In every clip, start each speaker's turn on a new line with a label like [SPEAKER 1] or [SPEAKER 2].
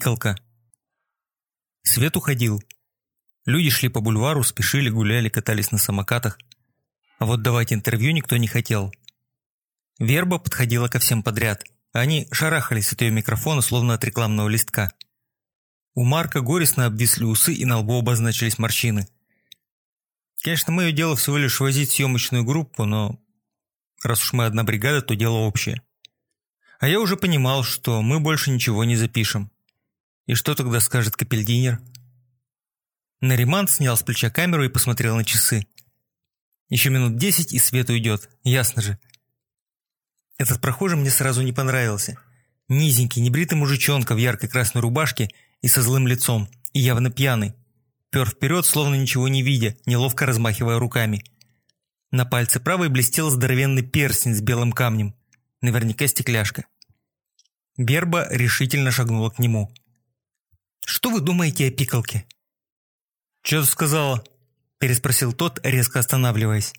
[SPEAKER 1] Пикалка. Свет уходил. Люди шли по бульвару, спешили, гуляли, катались на самокатах. А вот давать интервью никто не хотел. Верба подходила ко всем подряд. Они шарахались от ее микрофона, словно от рекламного листка. У Марка горестно обвисли усы и на лбу обозначились морщины. Конечно, мое дело всего лишь возить съемочную группу, но раз уж мы одна бригада, то дело общее. А я уже понимал, что мы больше ничего не запишем. И что тогда скажет Капельдинер? Нариман снял с плеча камеру и посмотрел на часы. Еще минут десять и свет уйдет, ясно же. Этот прохожий мне сразу не понравился. Низенький, небритый мужичонка в яркой красной рубашке и со злым лицом, и явно пьяный. Пер вперед, словно ничего не видя, неловко размахивая руками. На пальце правой блестел здоровенный перстень с белым камнем. Наверняка стекляшка. Берба решительно шагнула к нему. «Что вы думаете о пикалке?»
[SPEAKER 2] «Чё ты сказала?» – переспросил тот, резко останавливаясь.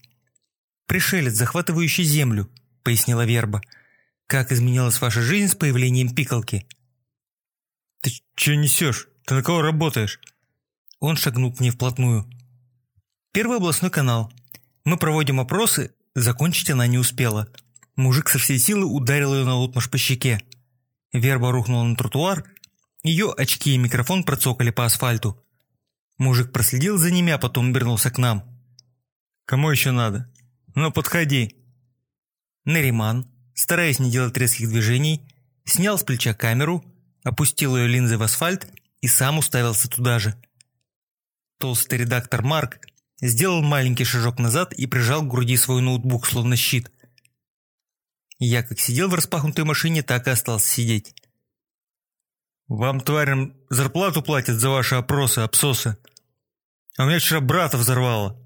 [SPEAKER 1] «Пришелец, захватывающий землю», – пояснила Верба. «Как изменилась ваша жизнь с появлением пикалки?»
[SPEAKER 2] «Ты чё несешь? Ты на кого работаешь?»
[SPEAKER 1] Он шагнул к ней вплотную. «Первый областной канал. Мы проводим опросы, закончить она не успела. Мужик со всей силы ударил ее на лутмаш по щеке. Верба рухнула на тротуар, ее очки и микрофон процокали по асфальту. Мужик проследил за ними, а потом вернулся к нам.
[SPEAKER 2] «Кому еще надо? Ну, подходи!»
[SPEAKER 1] Нариман, стараясь не делать резких движений, снял с плеча камеру, опустил ее линзы в асфальт и сам уставился туда же. Толстый редактор Марк сделал маленький шажок назад и прижал к груди свой ноутбук, словно щит. Я как сидел в распахнутой машине, так и остался сидеть.
[SPEAKER 2] «Вам, тварям, зарплату платят за ваши опросы, обсосы. А у меня вчера брата взорвало».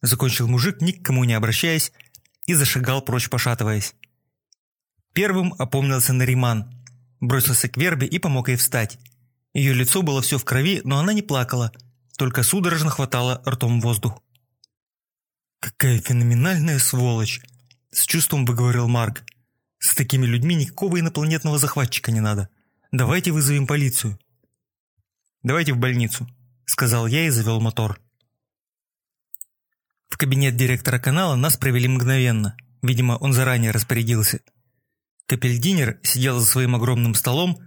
[SPEAKER 1] Закончил мужик, ни к кому не обращаясь, и зашагал прочь, пошатываясь. Первым опомнился Нариман, бросился к Вербе и помог ей встать. Ее лицо было все в крови, но она не плакала, только судорожно хватала ртом воздух.
[SPEAKER 2] «Какая феноменальная сволочь!» – с чувством выговорил Марк. «С такими людьми никакого инопланетного захватчика не надо. Давайте вызовем полицию».
[SPEAKER 1] «Давайте в больницу», – сказал я и завел мотор. В кабинет директора канала нас провели мгновенно. Видимо, он заранее распорядился. Капельдинер сидел за своим огромным столом,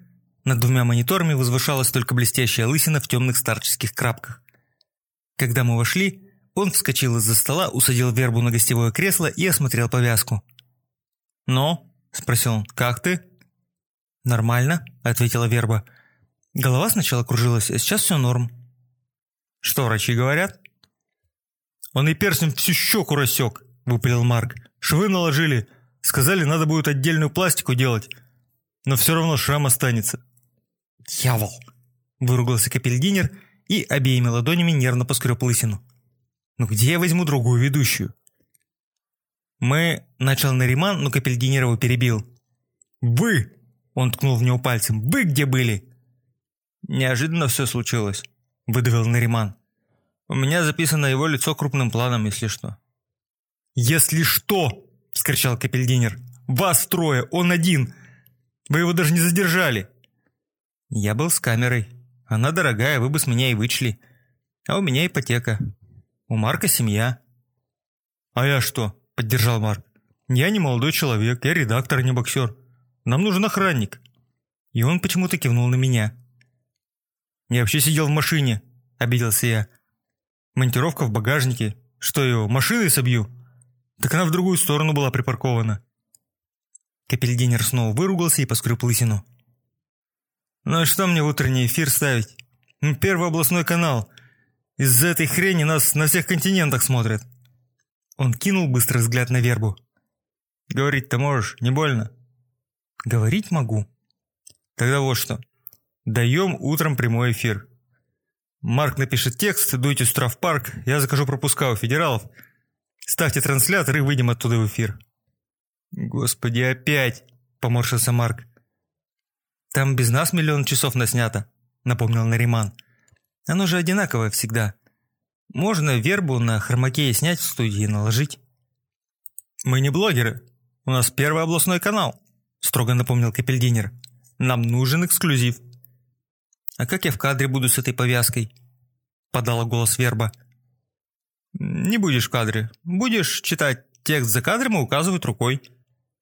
[SPEAKER 1] над двумя мониторами возвышалась только блестящая лысина в темных старческих крапках. Когда мы вошли, он вскочил из-за стола, усадил вербу на гостевое кресло и осмотрел повязку. «Но?» – спросил он. «Как ты?» «Нормально», – ответила верба. «Голова сначала кружилась, а сейчас все норм».
[SPEAKER 2] «Что врачи говорят?» Он и перстнем всю щеку рассек, выпалил Марк. Швы наложили. Сказали, надо будет отдельную пластику делать. Но все равно шрам останется.
[SPEAKER 1] «Дьявол!» – выругался Капельдинер и обеими ладонями нервно поскреб лысину. «Ну где я возьму другую ведущую?» «Мы...» – начал Нариман, но Капельдинер его перебил.
[SPEAKER 2] «Вы!»
[SPEAKER 1] – он ткнул в него пальцем. «Вы где были?»
[SPEAKER 2] «Неожиданно все случилось», –
[SPEAKER 1] выдавил Нариман.
[SPEAKER 2] У меня записано его лицо крупным планом, если что».
[SPEAKER 1] «Если что!» – вскричал Капельдинер. «Вас трое, он один! Вы его даже не задержали!» «Я был с камерой. Она дорогая, вы бы с меня и вычли. А у меня ипотека. У Марка семья».
[SPEAKER 2] «А я что?» – поддержал Марк. «Я не молодой человек, я редактор, не боксер. Нам нужен охранник».
[SPEAKER 1] И он почему-то кивнул на меня.
[SPEAKER 2] «Я вообще сидел в машине», – обиделся я. Монтировка в багажнике. Что его, машиной собью? Так она в другую сторону была припаркована.
[SPEAKER 1] Капельдинер снова выругался и поскреб лысину.
[SPEAKER 2] Ну и что мне в утренний эфир ставить? Ну, первый областной канал. Из-за этой хрени нас на всех континентах смотрят.
[SPEAKER 1] Он кинул быстрый взгляд на вербу.
[SPEAKER 2] Говорить-то можешь, не больно?
[SPEAKER 1] Говорить могу.
[SPEAKER 2] Тогда вот что. Даем утром прямой эфир. Марк напишет текст, дуйте в штрафпарк, я закажу пропуска у федералов. Ставьте транслятор и выйдем оттуда в эфир».
[SPEAKER 1] «Господи, опять!» – поморщился Марк. «Там без нас миллион часов наснято», – напомнил Нариман. «Оно же одинаковое всегда. Можно вербу на хромакее снять в студии и наложить».
[SPEAKER 2] «Мы не блогеры. У нас первый областной канал», – строго напомнил Капельдинер. «Нам нужен эксклюзив».
[SPEAKER 1] «А как я в кадре буду с этой повязкой?» – подала голос Верба.
[SPEAKER 2] «Не будешь в кадре. Будешь читать текст за кадром и указывать рукой.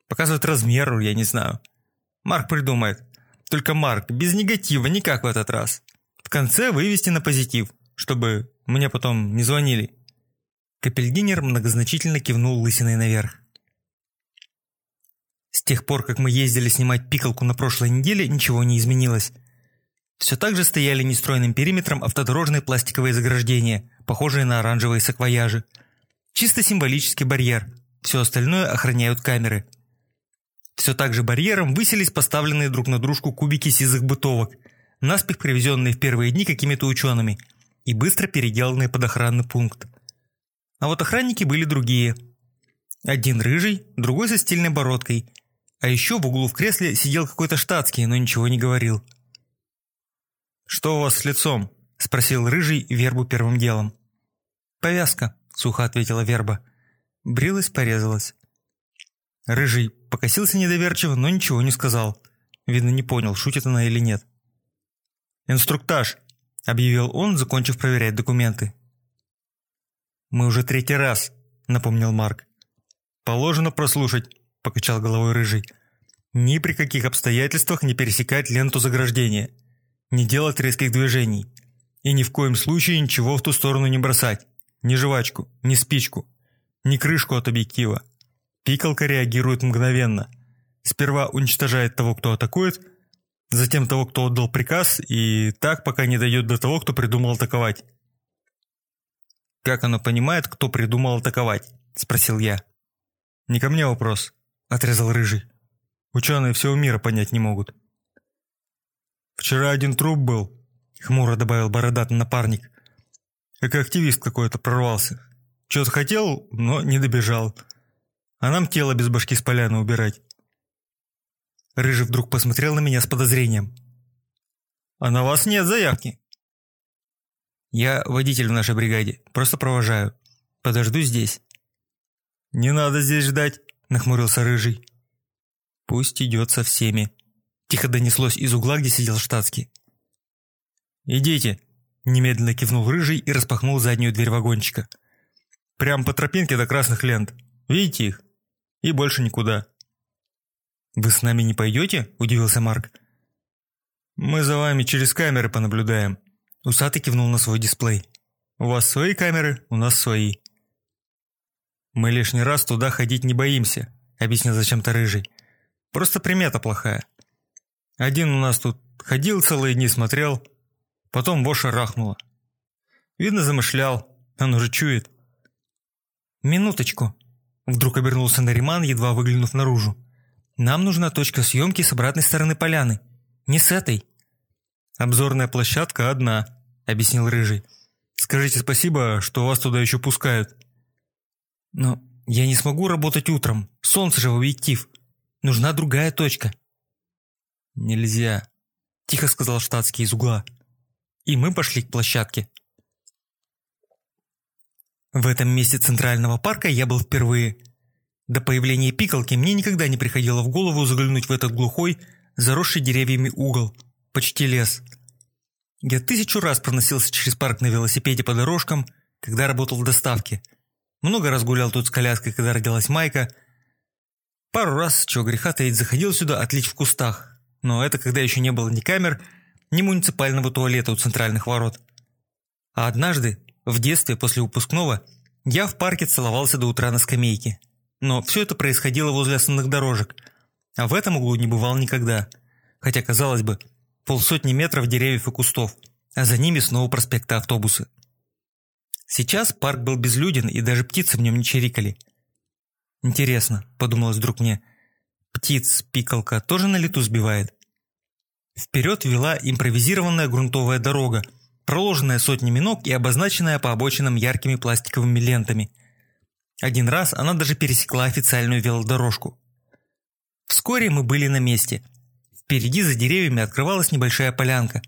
[SPEAKER 2] Показывать размер, я не знаю. Марк придумает. Только Марк, без негатива, никак в этот раз. В конце вывести на позитив, чтобы мне потом не звонили».
[SPEAKER 1] Капельдинер многозначительно кивнул лысиной наверх. С тех пор, как мы ездили снимать пикалку на прошлой неделе, ничего не изменилось. Все так же стояли нестройным периметром автодорожные пластиковые заграждения, похожие на оранжевые саквояжи. Чисто символический барьер, все остальное охраняют камеры. Все так же барьером высились поставленные друг на дружку кубики сизых бытовок, наспех привезенные в первые дни какими-то учеными и быстро переделанные под охранный пункт. А вот охранники были другие. Один рыжий, другой со стильной бородкой, а еще в углу в кресле сидел какой-то штатский, но ничего не говорил.
[SPEAKER 2] «Что у вас с лицом?»
[SPEAKER 1] – спросил Рыжий Вербу первым делом. «Повязка», – сухо ответила Верба. Брилась, порезалась. Рыжий покосился недоверчиво, но ничего не сказал. Видно, не понял, шутит она или нет.
[SPEAKER 2] «Инструктаж», – объявил он, закончив проверять документы.
[SPEAKER 1] «Мы уже третий раз», – напомнил Марк.
[SPEAKER 2] «Положено прослушать», – покачал головой Рыжий. «Ни при каких обстоятельствах не пересекать ленту заграждения не делать резких движений. И ни в коем случае ничего в ту сторону не бросать. Ни жвачку, ни спичку, ни крышку от объектива. Пикалка реагирует мгновенно. Сперва уничтожает того, кто атакует, затем того, кто отдал приказ, и так, пока не дойдет до того, кто придумал атаковать.
[SPEAKER 1] «Как оно понимает, кто придумал атаковать?» – спросил я.
[SPEAKER 2] «Не ко мне вопрос», – отрезал Рыжий. «Ученые всего мира понять не могут». «Вчера один труп был», — хмуро добавил бородатый напарник. «Как активист какой-то прорвался. Чего-то хотел, но не добежал. А нам тело без башки с поляны убирать».
[SPEAKER 1] Рыжий вдруг посмотрел на меня с подозрением.
[SPEAKER 2] «А на вас нет заявки?»
[SPEAKER 1] «Я водитель в нашей бригаде, просто провожаю. Подожду здесь».
[SPEAKER 2] «Не надо здесь ждать», — нахмурился Рыжий.
[SPEAKER 1] «Пусть идет со всеми», Тихо донеслось из угла, где сидел штатский.
[SPEAKER 2] «Идите!» – немедленно кивнул Рыжий и распахнул заднюю дверь вагончика. «Прям по тропинке до красных лент. Видите их? И больше никуда».
[SPEAKER 1] «Вы с нами не пойдете?» – удивился Марк.
[SPEAKER 2] «Мы за вами через камеры понаблюдаем».
[SPEAKER 1] Усатый кивнул на свой дисплей.
[SPEAKER 2] «У вас свои камеры, у нас свои». «Мы лишний раз туда ходить не боимся», – объяснил зачем-то Рыжий. «Просто примета плохая. Один у нас тут ходил целые дни, смотрел, потом Боша рахнула. Видно, замышлял, он уже чует.
[SPEAKER 1] «Минуточку», – вдруг обернулся Нариман, едва выглянув наружу. «Нам нужна точка съемки с обратной стороны поляны, не с этой».
[SPEAKER 2] «Обзорная площадка одна», – объяснил Рыжий. «Скажите спасибо, что вас туда еще пускают».
[SPEAKER 1] «Но я не смогу работать утром, солнце же в объектив. Нужна другая точка».
[SPEAKER 2] «Нельзя», – тихо сказал штатский из угла. И мы пошли к площадке.
[SPEAKER 1] В этом месте Центрального парка я был впервые. До появления пикалки мне никогда не приходило в голову заглянуть в этот глухой, заросший деревьями угол, почти лес. Я тысячу раз проносился через парк на велосипеде по дорожкам, когда работал в доставке. Много раз гулял тут с коляской, когда родилась Майка. Пару раз, чего греха таить, заходил сюда отлить в кустах, но это когда еще не было ни камер, ни муниципального туалета у центральных ворот. А однажды, в детстве после выпускного, я в парке целовался до утра на скамейке. Но все это происходило возле основных дорожек, а в этом углу не бывал никогда. Хотя, казалось бы, полсотни метров деревьев и кустов, а за ними снова проспекты автобусы. Сейчас парк был безлюден, и даже птицы в нем не чирикали. «Интересно», – подумалось вдруг мне, Птиц пикалка тоже на лету сбивает. Вперед вела импровизированная грунтовая дорога, проложенная сотнями ног и обозначенная по обочинам яркими пластиковыми лентами. Один раз она даже пересекла официальную велодорожку. Вскоре мы были на месте. Впереди за деревьями открывалась небольшая полянка,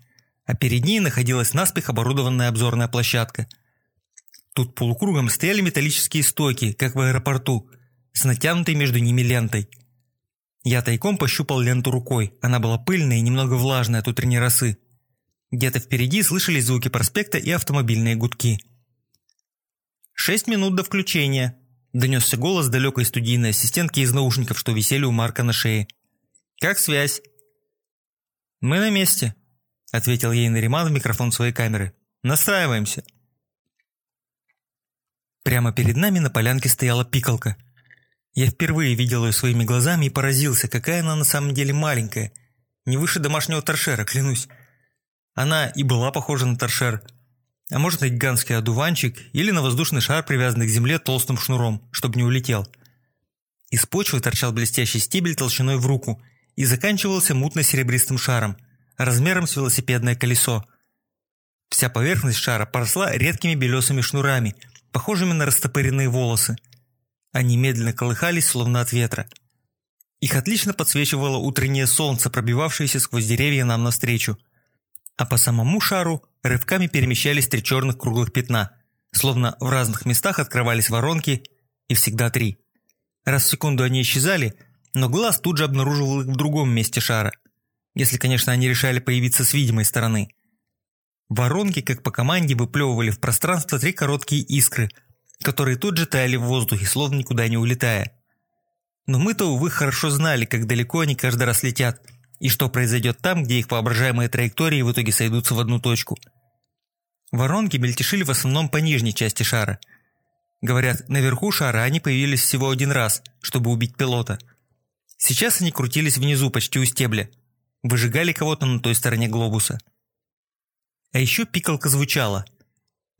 [SPEAKER 1] а перед ней находилась наспех оборудованная обзорная площадка. Тут полукругом стояли металлические стойки, как в аэропорту, с натянутой между ними лентой – я тайком пощупал ленту рукой, она была пыльная и немного влажная от утренней росы. Где-то впереди слышались звуки проспекта и автомобильные гудки. «Шесть минут до включения», – донесся голос далекой студийной ассистентки из наушников, что висели у Марка на шее. «Как связь?» «Мы на месте», – ответил ей Нариман в микрофон своей камеры. «Настраиваемся». Прямо перед нами на полянке стояла пикалка. Я впервые видел ее своими глазами и поразился, какая она на самом деле маленькая. Не выше домашнего торшера, клянусь. Она и была похожа на торшер. А может на гигантский одуванчик или на воздушный шар, привязанный к земле толстым шнуром, чтобы не улетел. Из почвы торчал блестящий стебель толщиной в руку и заканчивался мутно-серебристым шаром, размером с велосипедное колесо. Вся поверхность шара поросла редкими белесыми шнурами, похожими на растопыренные волосы. Они медленно колыхались, словно от ветра. Их отлично подсвечивало утреннее солнце, пробивавшееся сквозь деревья нам навстречу – а по самому шару рывками перемещались три черных круглых пятна, словно в разных местах открывались воронки, и всегда три. Раз в секунду они исчезали, но глаз тут же обнаруживал их в другом месте шара, если, конечно, они решали появиться с видимой стороны. Воронки, как по команде, выплевывали в пространство три короткие искры, которые тут же таяли в воздухе, словно никуда не улетая. Но мы-то, увы, хорошо знали, как далеко они каждый раз летят – и что произойдет там, где их воображаемые траектории в итоге сойдутся в одну точку. Воронки мельтешили в основном по нижней части шара. Говорят, наверху шара они появились всего один раз, чтобы убить пилота. Сейчас они крутились внизу, почти у стебля. Выжигали кого-то на той стороне глобуса. А еще пикалка звучала.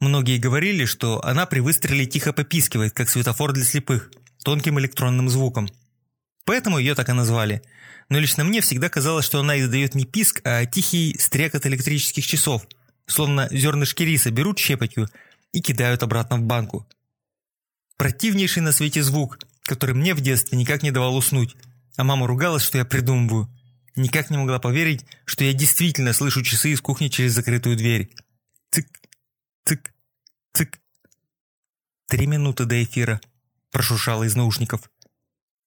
[SPEAKER 1] Многие говорили, что она при выстреле тихо попискивает, как светофор для слепых, тонким электронным звуком. Поэтому ее так и назвали – но лично мне всегда казалось, что она издает не писк, а тихий стрекот электрических часов, словно зернышки риса берут щепотью и кидают обратно в банку. Противнейший на свете звук, который мне в детстве никак не давал уснуть, а мама ругалась, что я придумываю. Никак не могла поверить, что я действительно слышу часы из кухни через закрытую дверь. Цик, цик, цик. «Три минуты до эфира», – прошуршало из наушников.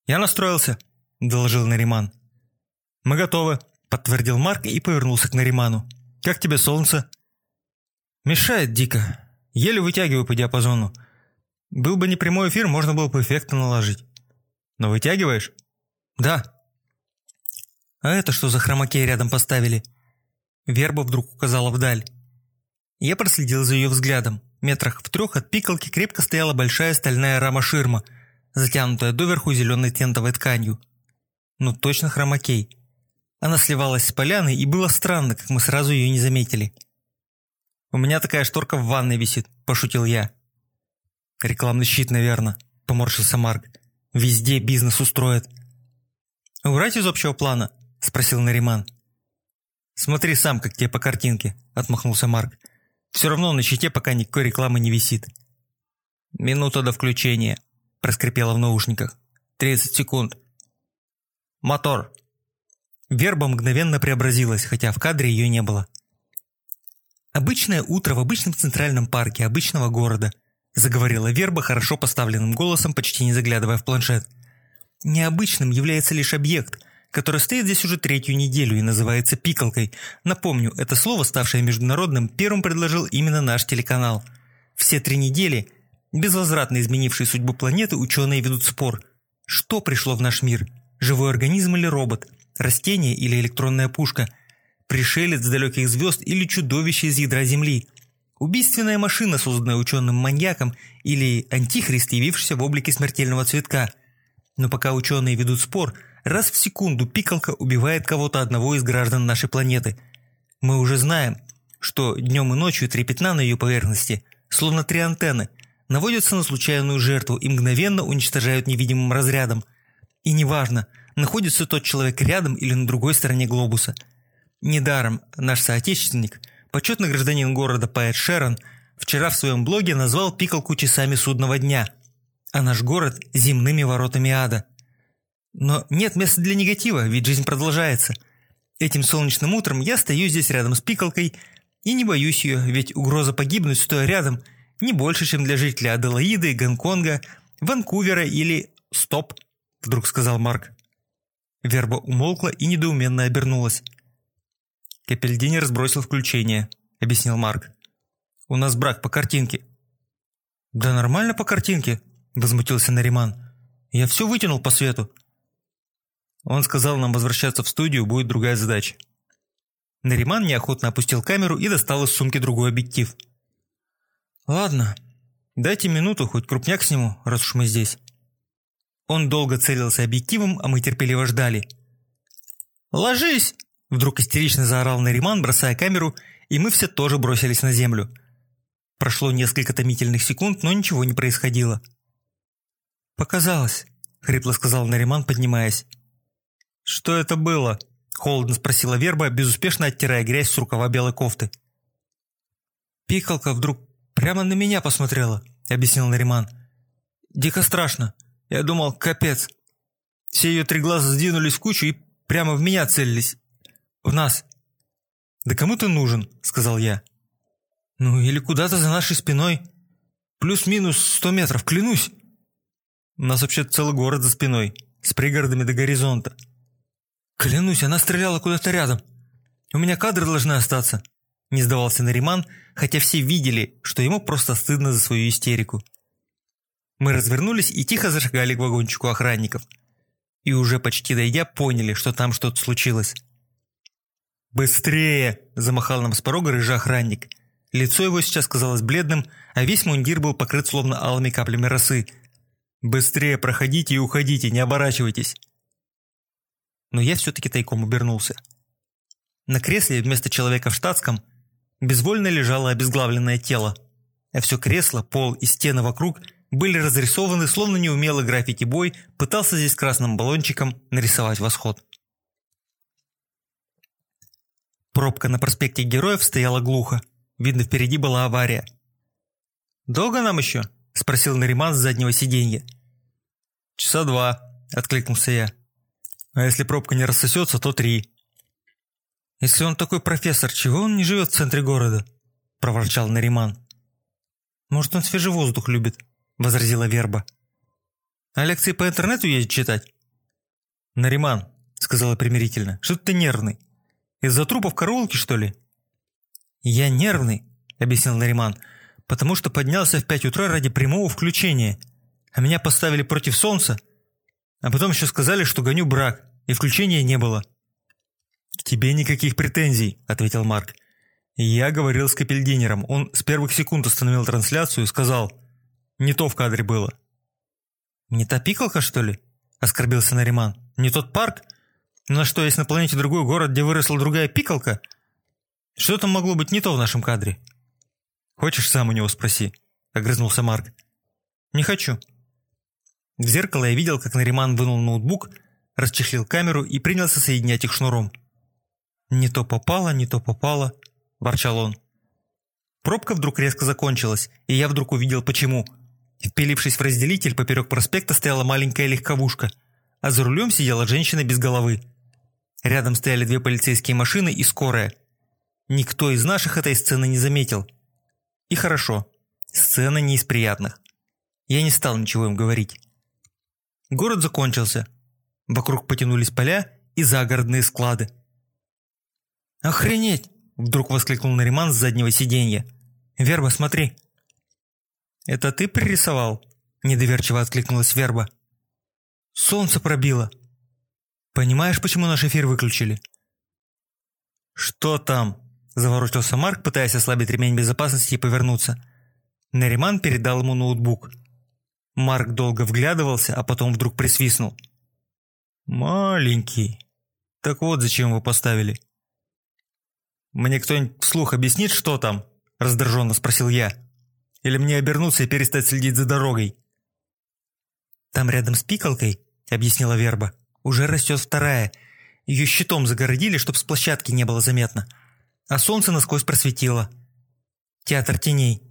[SPEAKER 1] «Я настроился», – доложил Нариман. «Мы готовы», – подтвердил Марк и повернулся к Нариману. «Как тебе солнце?» «Мешает дико. Еле вытягиваю по диапазону. Был бы не прямой эфир, можно было бы эффекты наложить. Но вытягиваешь?» «Да». «А это что за хромакей рядом поставили?» Верба вдруг указала вдаль. Я проследил за ее взглядом. Метрах в трех от пикалки крепко стояла большая стальная рама-ширма, затянутая доверху зеленой тентовой тканью. Ну точно хромакей. Она сливалась с поляной, и было странно, как мы сразу ее не заметили. «У меня такая шторка в ванной висит», – пошутил я. «Рекламный щит, наверное», – поморщился Марк. «Везде бизнес устроят». «Убрать из общего плана?» – спросил Нариман. «Смотри сам, как тебе по картинке», – отмахнулся Марк. «Все равно на щите пока никакой рекламы не висит». «Минута до включения», – проскрипело в наушниках. «Тридцать секунд». «Мотор», Верба мгновенно преобразилась, хотя в кадре ее не было. «Обычное утро в обычном центральном парке обычного города», заговорила Верба хорошо поставленным голосом, почти не заглядывая в планшет. «Необычным является лишь объект, который стоит здесь уже третью неделю и называется пикалкой. Напомню, это слово, ставшее международным, первым предложил именно наш телеканал. Все три недели, безвозвратно изменившие судьбу планеты, ученые ведут спор. Что пришло в наш мир? Живой организм или робот? растение или электронная пушка, пришелец с далеких звезд или чудовище из ядра Земли, убийственная машина, созданная ученым-маньяком или антихрист, явившийся в облике смертельного цветка. Но пока ученые ведут спор, раз в секунду пикалка убивает кого-то одного из граждан нашей планеты. Мы уже знаем, что днем и ночью три пятна на ее поверхности, словно три антенны, наводятся на случайную жертву и мгновенно уничтожают невидимым разрядом. И неважно – находится тот человек рядом или на другой стороне глобуса. Недаром наш соотечественник, почетный гражданин города поэт Шерон, вчера в своем блоге назвал пикалку часами судного дня, а наш город – земными воротами ада. Но нет места для негатива, ведь жизнь продолжается. Этим солнечным утром я стою здесь рядом с пикалкой и не боюсь ее, ведь угроза погибнуть, стоя рядом, не больше, чем для жителя Аделаиды, Гонконга, Ванкувера или... «Стоп!» – вдруг сказал Марк. Верба умолкла и недоуменно обернулась. Капельдинер сбросил включение, объяснил Марк. У нас брак по картинке. Да нормально по картинке, возмутился Нариман. Я все вытянул по свету. Он сказал нам возвращаться в студию, будет другая задача. Нариман неохотно опустил камеру и достал из сумки другой объектив. «Ладно, дайте минуту, хоть крупняк сниму, раз уж мы здесь». Он долго целился объективом, а мы терпеливо ждали. «Ложись!» – вдруг истерично заорал Нариман, бросая камеру, и мы все тоже бросились на землю. Прошло несколько томительных секунд, но ничего не происходило. «Показалось», – хрипло сказал Нариман, поднимаясь. «Что это было?» – холодно спросила Верба, безуспешно оттирая грязь с рукава белой кофты. «Пикалка вдруг прямо на меня посмотрела», – объяснил Нариман. «Дико страшно. Я думал, капец. Все ее три глаза сдвинулись в кучу и прямо в меня целились. В нас». «Да кому ты нужен?» – сказал я. «Ну или куда-то за нашей спиной. Плюс-минус сто метров, клянусь». «У нас вообще целый город за спиной, с пригородами до горизонта». «Клянусь, она стреляла куда-то рядом. У меня кадры должны остаться», – не сдавался Нариман, хотя все видели, что ему просто стыдно за свою истерику. Мы развернулись и тихо зашагали к вагончику охранников. И уже почти дойдя, поняли, что там что-то случилось. «Быстрее!» – замахал нам с порога рыжий охранник. Лицо его сейчас казалось бледным, а весь мундир был покрыт словно алыми каплями росы. «Быстрее проходите и уходите, не оборачивайтесь!» Но я все-таки тайком обернулся. На кресле вместо человека в штатском безвольно лежало обезглавленное тело, а все кресло, пол и стены вокруг были разрисованы, словно неумелый граффити-бой пытался здесь красным баллончиком нарисовать восход. Пробка на проспекте Героев стояла глухо. Видно, впереди была авария. «Долго нам еще?» – спросил Нариман с заднего сиденья. «Часа два», – откликнулся я. А если пробка не рассосется, то три. Если он такой профессор, чего он не живет в центре города? Проворчал Нариман. Может, он свежий воздух любит, возразила Верба. А лекции по интернету ездить читать? Нариман, сказала примирительно, что ты нервный. Из-за трупов караулки, что ли? Я нервный, объяснил Нариман, потому что поднялся в пять утра ради прямого включения, а меня поставили против солнца, а потом еще сказали, что гоню брак, и включения не было. «К тебе никаких претензий», – ответил Марк. «Я говорил с Капельдинером. Он с первых секунд остановил трансляцию и сказал, не то в кадре было». «Не та пикалка, что ли?» – оскорбился Нариман. «Не тот парк? Ну а что, есть на планете другой город, где выросла другая пикалка? Что там могло быть не то в нашем кадре?» «Хочешь, сам у него спроси», – огрызнулся Марк. «Не хочу», в зеркало я видел, как Нариман вынул ноутбук, расчехлил камеру и принялся соединять их шнуром. «Не то попало, не то попало», – ворчал он. Пробка вдруг резко закончилась, и я вдруг увидел почему. Впилившись в разделитель, поперек проспекта стояла маленькая легковушка, а за рулем сидела женщина без головы. Рядом стояли две полицейские машины и скорая. Никто из наших этой сцены не заметил. И хорошо, сцена не из приятных. Я не стал ничего им говорить. Город закончился. Вокруг потянулись поля и загородные склады. «Охренеть!» – вдруг воскликнул Нариман с заднего сиденья. «Верба, смотри!» «Это ты пририсовал?» – недоверчиво откликнулась Верба. «Солнце пробило!» «Понимаешь, почему наш эфир выключили?» «Что там?» – заворочился Марк, пытаясь ослабить ремень безопасности и повернуться. Нариман передал ему ноутбук – Марк долго вглядывался, а потом вдруг присвистнул. «Маленький. Так вот, зачем его поставили?» «Мне кто-нибудь вслух объяснит, что там?» – раздраженно спросил я. «Или мне обернуться и перестать следить за дорогой?» «Там рядом с пикалкой», – объяснила Верба, – «уже растет вторая. Ее щитом загородили, чтобы с площадки не было заметно. А солнце насквозь просветило. Театр теней.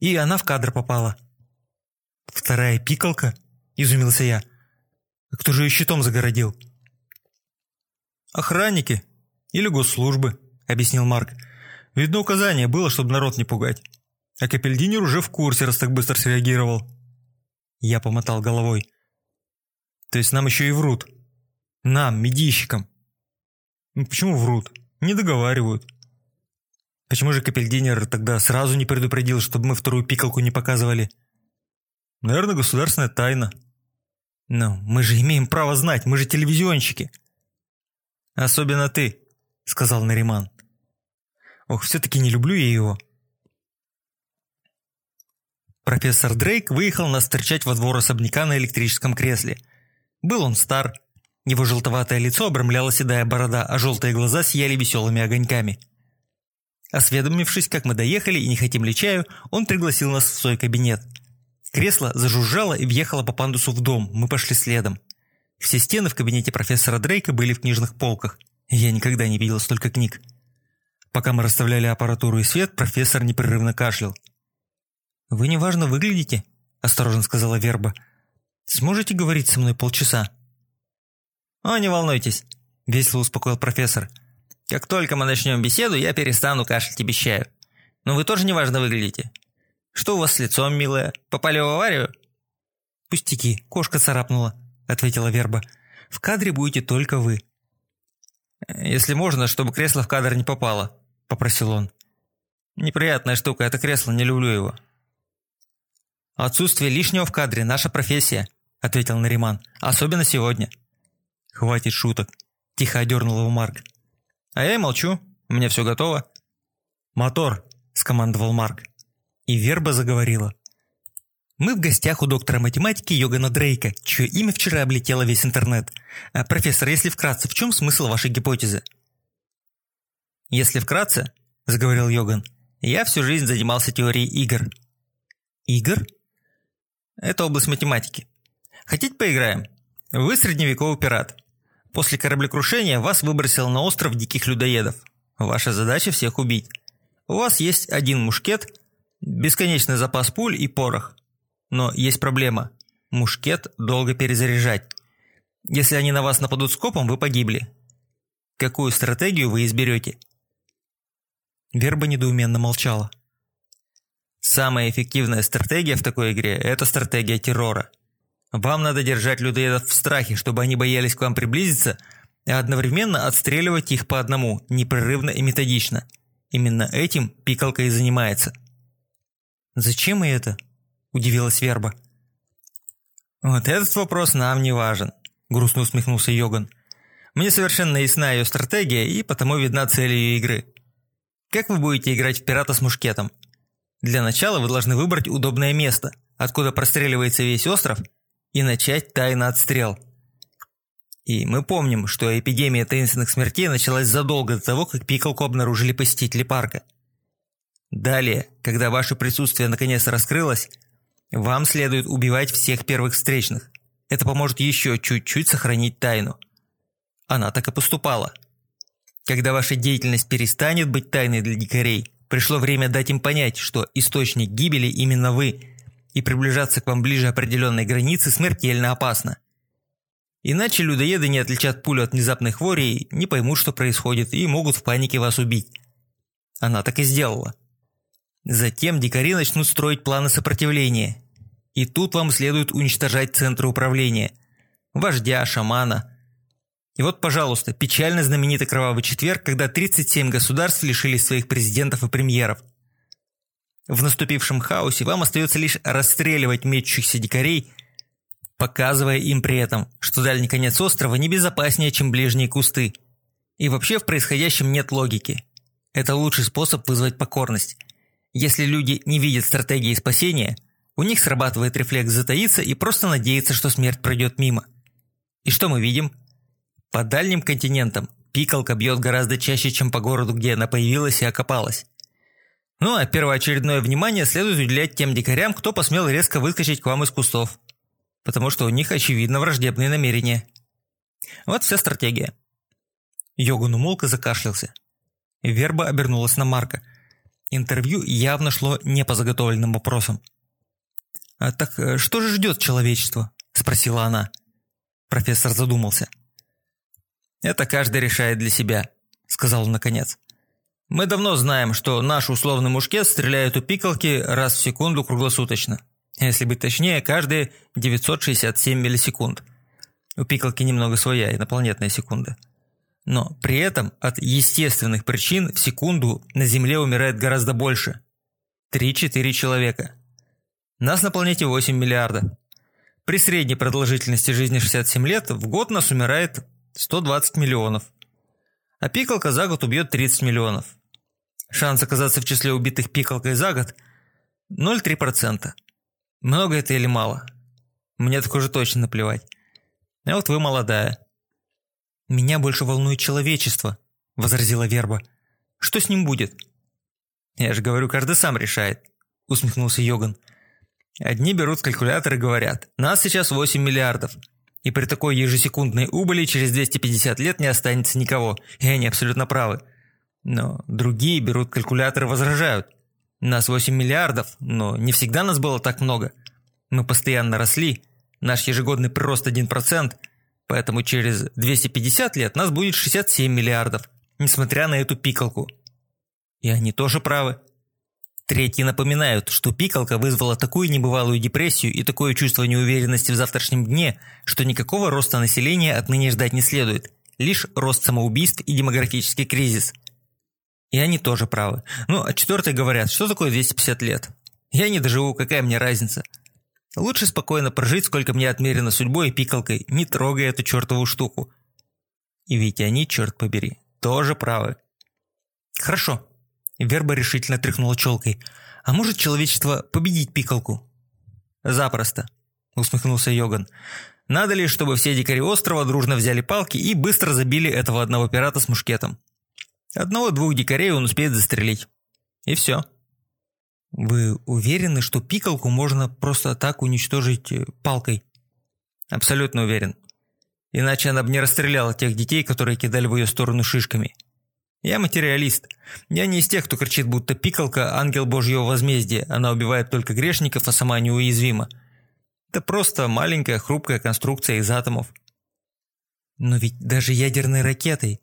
[SPEAKER 1] И она в кадр попала». «Вторая пикалка?» – изумился я. «А кто же ее щитом загородил?» «Охранники или госслужбы», – объяснил Марк. «Видно, указание было, чтобы народ не пугать. А Капельдинер уже в курсе, раз так быстро среагировал». Я помотал головой. «То есть нам еще и врут? Нам, медийщикам?» «Ну почему врут?»
[SPEAKER 2] – Не договаривают. Почему же Капельдинер тогда сразу не предупредил, чтобы мы вторую пикалку не показывали? Наверное, государственная тайна. Но мы же имеем право знать, мы же телевизионщики. Особенно ты, сказал Нариман. Ох, все-таки не люблю я его. Профессор Дрейк выехал нас встречать во двор особняка на электрическом кресле. Был он стар. Его желтоватое лицо обрамляла седая борода, а желтые глаза сияли веселыми огоньками. Осведомившись, как мы доехали и не хотим ли чаю, он пригласил нас в свой кабинет. Кресло зажужжало и въехало по пандусу в дом, мы пошли следом. Все стены в кабинете профессора Дрейка были в книжных полках. Я никогда не видел столько книг. Пока мы расставляли аппаратуру и свет, профессор непрерывно кашлял. «Вы неважно выглядите», – осторожно сказала Верба. «Сможете говорить со мной полчаса?»
[SPEAKER 1] «О, не волнуйтесь», – весело успокоил профессор. «Как только мы начнем беседу, я перестану кашлять, обещаю. Но вы тоже неважно выглядите. Что у вас с лицом, милая? Попали в аварию?»
[SPEAKER 2] «Пустяки, кошка царапнула», – ответила Верба. «В кадре будете только вы».
[SPEAKER 1] «Если можно, чтобы кресло в кадр не попало», – попросил он. «Неприятная штука, это кресло, не люблю его».
[SPEAKER 2] «Отсутствие лишнего в кадре – наша профессия», – ответил Нариман. «Особенно сегодня». «Хватит шуток», – тихо одернул его Марк.
[SPEAKER 1] «А я и молчу. У меня все готово».
[SPEAKER 2] «Мотор», – скомандовал Марк. И Верба заговорила. Мы в гостях у доктора математики Йогана Дрейка, чье имя вчера облетело весь интернет. А, профессор, если вкратце, в чем смысл вашей гипотезы?
[SPEAKER 1] Если вкратце, заговорил Йоган, я всю жизнь занимался теорией игр.
[SPEAKER 2] Игр?
[SPEAKER 1] Это область математики. Хотите поиграем? Вы средневековый пират. После кораблекрушения вас выбросило на остров диких людоедов. Ваша задача всех убить. У вас есть один мушкет, бесконечный запас пуль и порох. Но есть проблема. Мушкет долго перезаряжать. Если они на вас нападут скопом, вы погибли. Какую стратегию вы изберете?
[SPEAKER 2] Верба недоуменно молчала.
[SPEAKER 1] Самая эффективная стратегия в такой игре – это стратегия террора. Вам надо держать людоедов в страхе, чтобы они боялись к вам приблизиться, и одновременно отстреливать их по одному, непрерывно и методично. Именно этим пикалка и занимается.
[SPEAKER 2] «Зачем и это?» – удивилась Верба.
[SPEAKER 1] «Вот этот вопрос нам не важен», – грустно усмехнулся Йоган. «Мне совершенно ясна ее стратегия, и потому видна цель ее игры. Как вы будете играть в пирата с мушкетом? Для начала вы должны выбрать удобное место, откуда простреливается весь остров, и начать тайный отстрел. И мы помним, что эпидемия таинственных смертей началась задолго до того, как Пикалку обнаружили посетители парка. Далее, когда ваше присутствие наконец раскрылось, вам следует убивать всех первых встречных. Это поможет еще чуть-чуть сохранить тайну. Она так и поступала. Когда ваша деятельность перестанет быть тайной для дикарей, Пришло время дать им понять, что источник гибели именно вы, и приближаться к вам ближе определенной границы смертельно опасно. Иначе людоеды не отличат пулю от внезапной хвори, не поймут, что происходит, и могут в панике вас убить. Она так и сделала. Затем дикари начнут строить планы сопротивления. И тут вам следует уничтожать центры управления. Вождя, шамана, и вот, пожалуйста, печально знаменитый Кровавый четверг, когда 37 государств лишились своих президентов и премьеров. В наступившем хаосе вам остается лишь расстреливать мечущихся дикарей, показывая им при этом, что дальний конец острова не безопаснее, чем ближние кусты. И вообще в происходящем нет логики. Это лучший способ вызвать покорность. Если люди не видят стратегии спасения, у них срабатывает рефлекс затаиться и просто надеяться, что смерть пройдет мимо. И что мы видим? По дальним континентам пикалка бьет гораздо чаще, чем по городу, где она появилась и окопалась. Ну а первоочередное внимание следует уделять тем дикарям, кто посмел резко выскочить к вам из кустов. Потому что у них очевидно враждебные намерения. Вот вся стратегия.
[SPEAKER 2] Йогун умолк и закашлялся. Верба обернулась на Марка. Интервью явно шло не по заготовленным вопросам. «А так э, что же ждет человечество?» – спросила она. Профессор задумался.
[SPEAKER 1] «Это каждый решает для себя», – сказал он наконец. «Мы давно знаем, что наш условный мушкет стреляет у пикалки раз в секунду круглосуточно. Если быть точнее, каждые 967 миллисекунд. У пикалки немного своя инопланетная секунда. Но при этом от естественных причин в секунду на Земле умирает гораздо больше. 3-4 человека. Нас на планете 8 миллиардов. При средней продолжительности жизни 67 лет в год нас умирает 120 миллионов. А пикалка за год убьет 30 миллионов. Шанс оказаться в числе убитых пикалкой за год – 0,3%. Много это или мало? Мне так уже точно наплевать. А вот вы молодая. «Меня больше волнует человечество», – возразила Верба. «Что с ним будет?» «Я же говорю, каждый сам решает», – усмехнулся Йоган. «Одни берут калькулятор и говорят, нас сейчас 8 миллиардов, и при такой ежесекундной убыли через 250 лет не останется никого, и они абсолютно правы. Но другие берут калькулятор и возражают. Нас 8 миллиардов, но не всегда нас было так много. Мы постоянно росли, наш ежегодный прирост 1%, Поэтому через 250 лет нас будет 67 миллиардов, несмотря на эту пикалку. И они тоже правы. Третьи напоминают, что пикалка вызвала такую небывалую депрессию и такое чувство неуверенности в завтрашнем дне, что никакого роста населения отныне ждать не следует. Лишь рост самоубийств и демографический кризис. И они тоже правы. Ну, а четвертые говорят, что такое 250 лет? Я не доживу, какая мне разница? Лучше спокойно прожить, сколько мне отмерено судьбой и пикалкой, не трогая эту чертову штуку. И ведь они, черт побери, тоже правы. Хорошо. Верба решительно тряхнула челкой. А может человечество победить пикалку? Запросто, усмехнулся Йоган. Надо ли, чтобы все дикари острова дружно взяли палки и быстро забили этого одного пирата с мушкетом? Одного-двух дикарей он успеет застрелить. И все. Вы уверены, что пикалку можно просто так уничтожить э, палкой? Абсолютно уверен. Иначе она бы не расстреляла тех детей, которые кидали в ее сторону шишками. Я материалист. Я не из тех, кто кричит, будто пикалка – ангел божьего возмездия, она убивает только грешников, а сама неуязвима. Это просто маленькая хрупкая конструкция из атомов. Но ведь даже ядерной ракетой...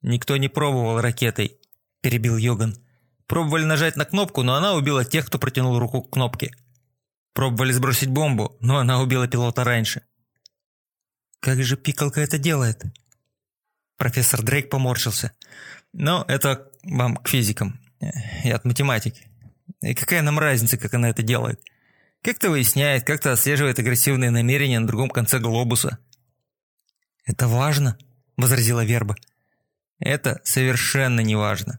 [SPEAKER 1] Никто не пробовал ракетой, перебил Йоган. Пробовали нажать на кнопку, но она убила тех, кто протянул руку к кнопке. Пробовали сбросить бомбу, но она убила пилота раньше. Как же пикалка это делает? Профессор Дрейк поморщился. Но это вам к физикам. Я от математик. И какая нам разница, как она это делает? Как-то выясняет, как-то отслеживает агрессивные намерения на другом конце глобуса. «Это важно», – возразила Верба. «Это совершенно не важно.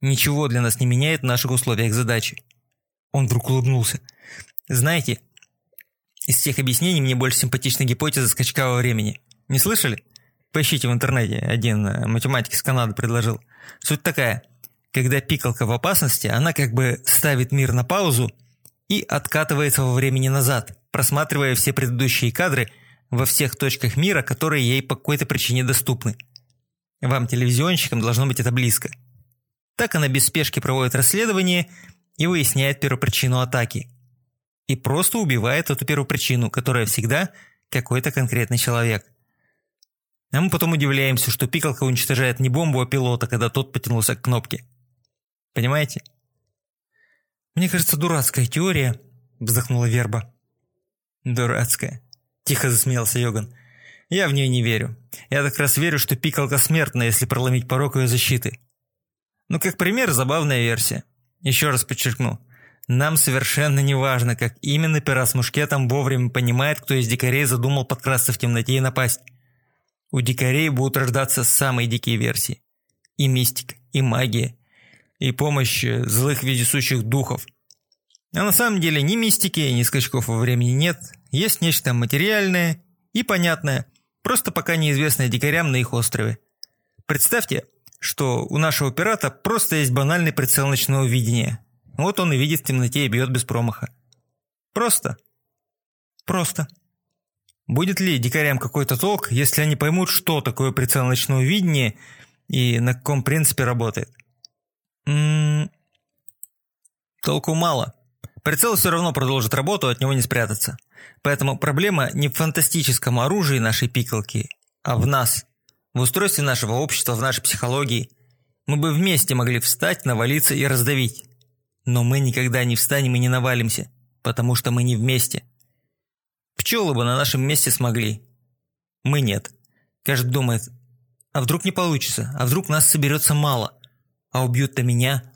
[SPEAKER 1] Ничего для нас не меняет в наших условиях задачи. Он вдруг улыбнулся. Знаете, из всех объяснений мне больше симпатична гипотеза скачка во времени. Не слышали? Поищите в интернете, один э, математик из Канады предложил. Суть такая. Когда пикалка в опасности, она как бы ставит мир на паузу и откатывается во времени назад, просматривая все предыдущие кадры во всех точках мира, которые ей по какой-то причине доступны. Вам, телевизионщикам, должно быть это близко. Так она без спешки проводит расследование и выясняет первопричину атаки. И просто убивает эту первопричину, которая всегда какой-то конкретный человек. А мы потом удивляемся, что пикалка уничтожает не бомбу, а пилота, когда тот потянулся к кнопке. Понимаете? «Мне кажется, дурацкая теория», – вздохнула Верба. «Дурацкая», – тихо засмеялся Йоган. «Я в нее не верю. Я так раз верю, что пикалка смертна, если проломить порог ее защиты. Ну, как пример, забавная версия. Еще раз подчеркну. Нам совершенно не важно, как именно пера с мушкетом вовремя понимает, кто из дикарей задумал подкрасться в темноте и напасть. У дикарей будут рождаться самые дикие версии. И мистика, и магия, и помощь э, злых вездесущих духов. А на самом деле ни мистики, ни скачков во времени нет. Есть нечто материальное и понятное, просто пока неизвестное дикарям на их острове. Представьте, что у нашего пирата просто есть банальный прицел ночного видения. Вот он и видит в темноте и бьет без промаха. Просто. Просто. Будет ли дикарям какой-то толк, если они поймут, что такое прицел ночного видения и на каком принципе работает? М толку мало. Прицел все равно продолжит работу, от него не спрятаться. Поэтому проблема не в фантастическом оружии нашей пикалки, а в нас – в устройстве нашего общества, в нашей психологии. Мы бы вместе могли встать, навалиться и раздавить. Но мы никогда не встанем и не навалимся, потому что мы не вместе. Пчелы бы на нашем месте смогли. Мы нет. Каждый думает, А вдруг не получится? А вдруг нас соберется мало? А убьют-то меня?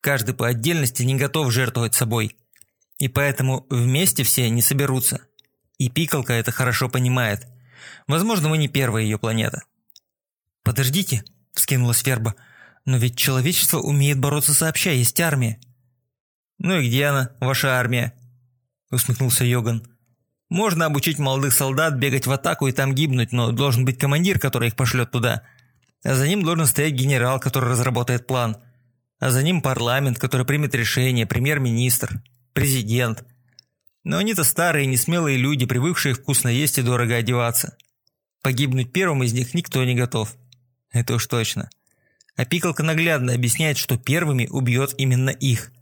[SPEAKER 1] Каждый по отдельности не готов жертвовать собой. И поэтому вместе все не соберутся. И Пикалка это хорошо понимает. Возможно, мы не первая ее планета. «Подождите», – вскинулась Верба. «Но ведь человечество умеет бороться сообща, есть армия».
[SPEAKER 2] «Ну и где она, ваша армия?» – усмехнулся Йоган. «Можно обучить молодых солдат бегать в атаку и там гибнуть, но должен быть командир, который их пошлет туда. А за ним должен стоять генерал, который разработает план. А за ним парламент, который примет решение, премьер-министр, президент. Но они-то старые, несмелые люди, привыкшие вкусно есть и дорого одеваться. Погибнуть первым из них никто не готов. Это уж точно. А Пикалка наглядно объясняет, что первыми убьет именно их.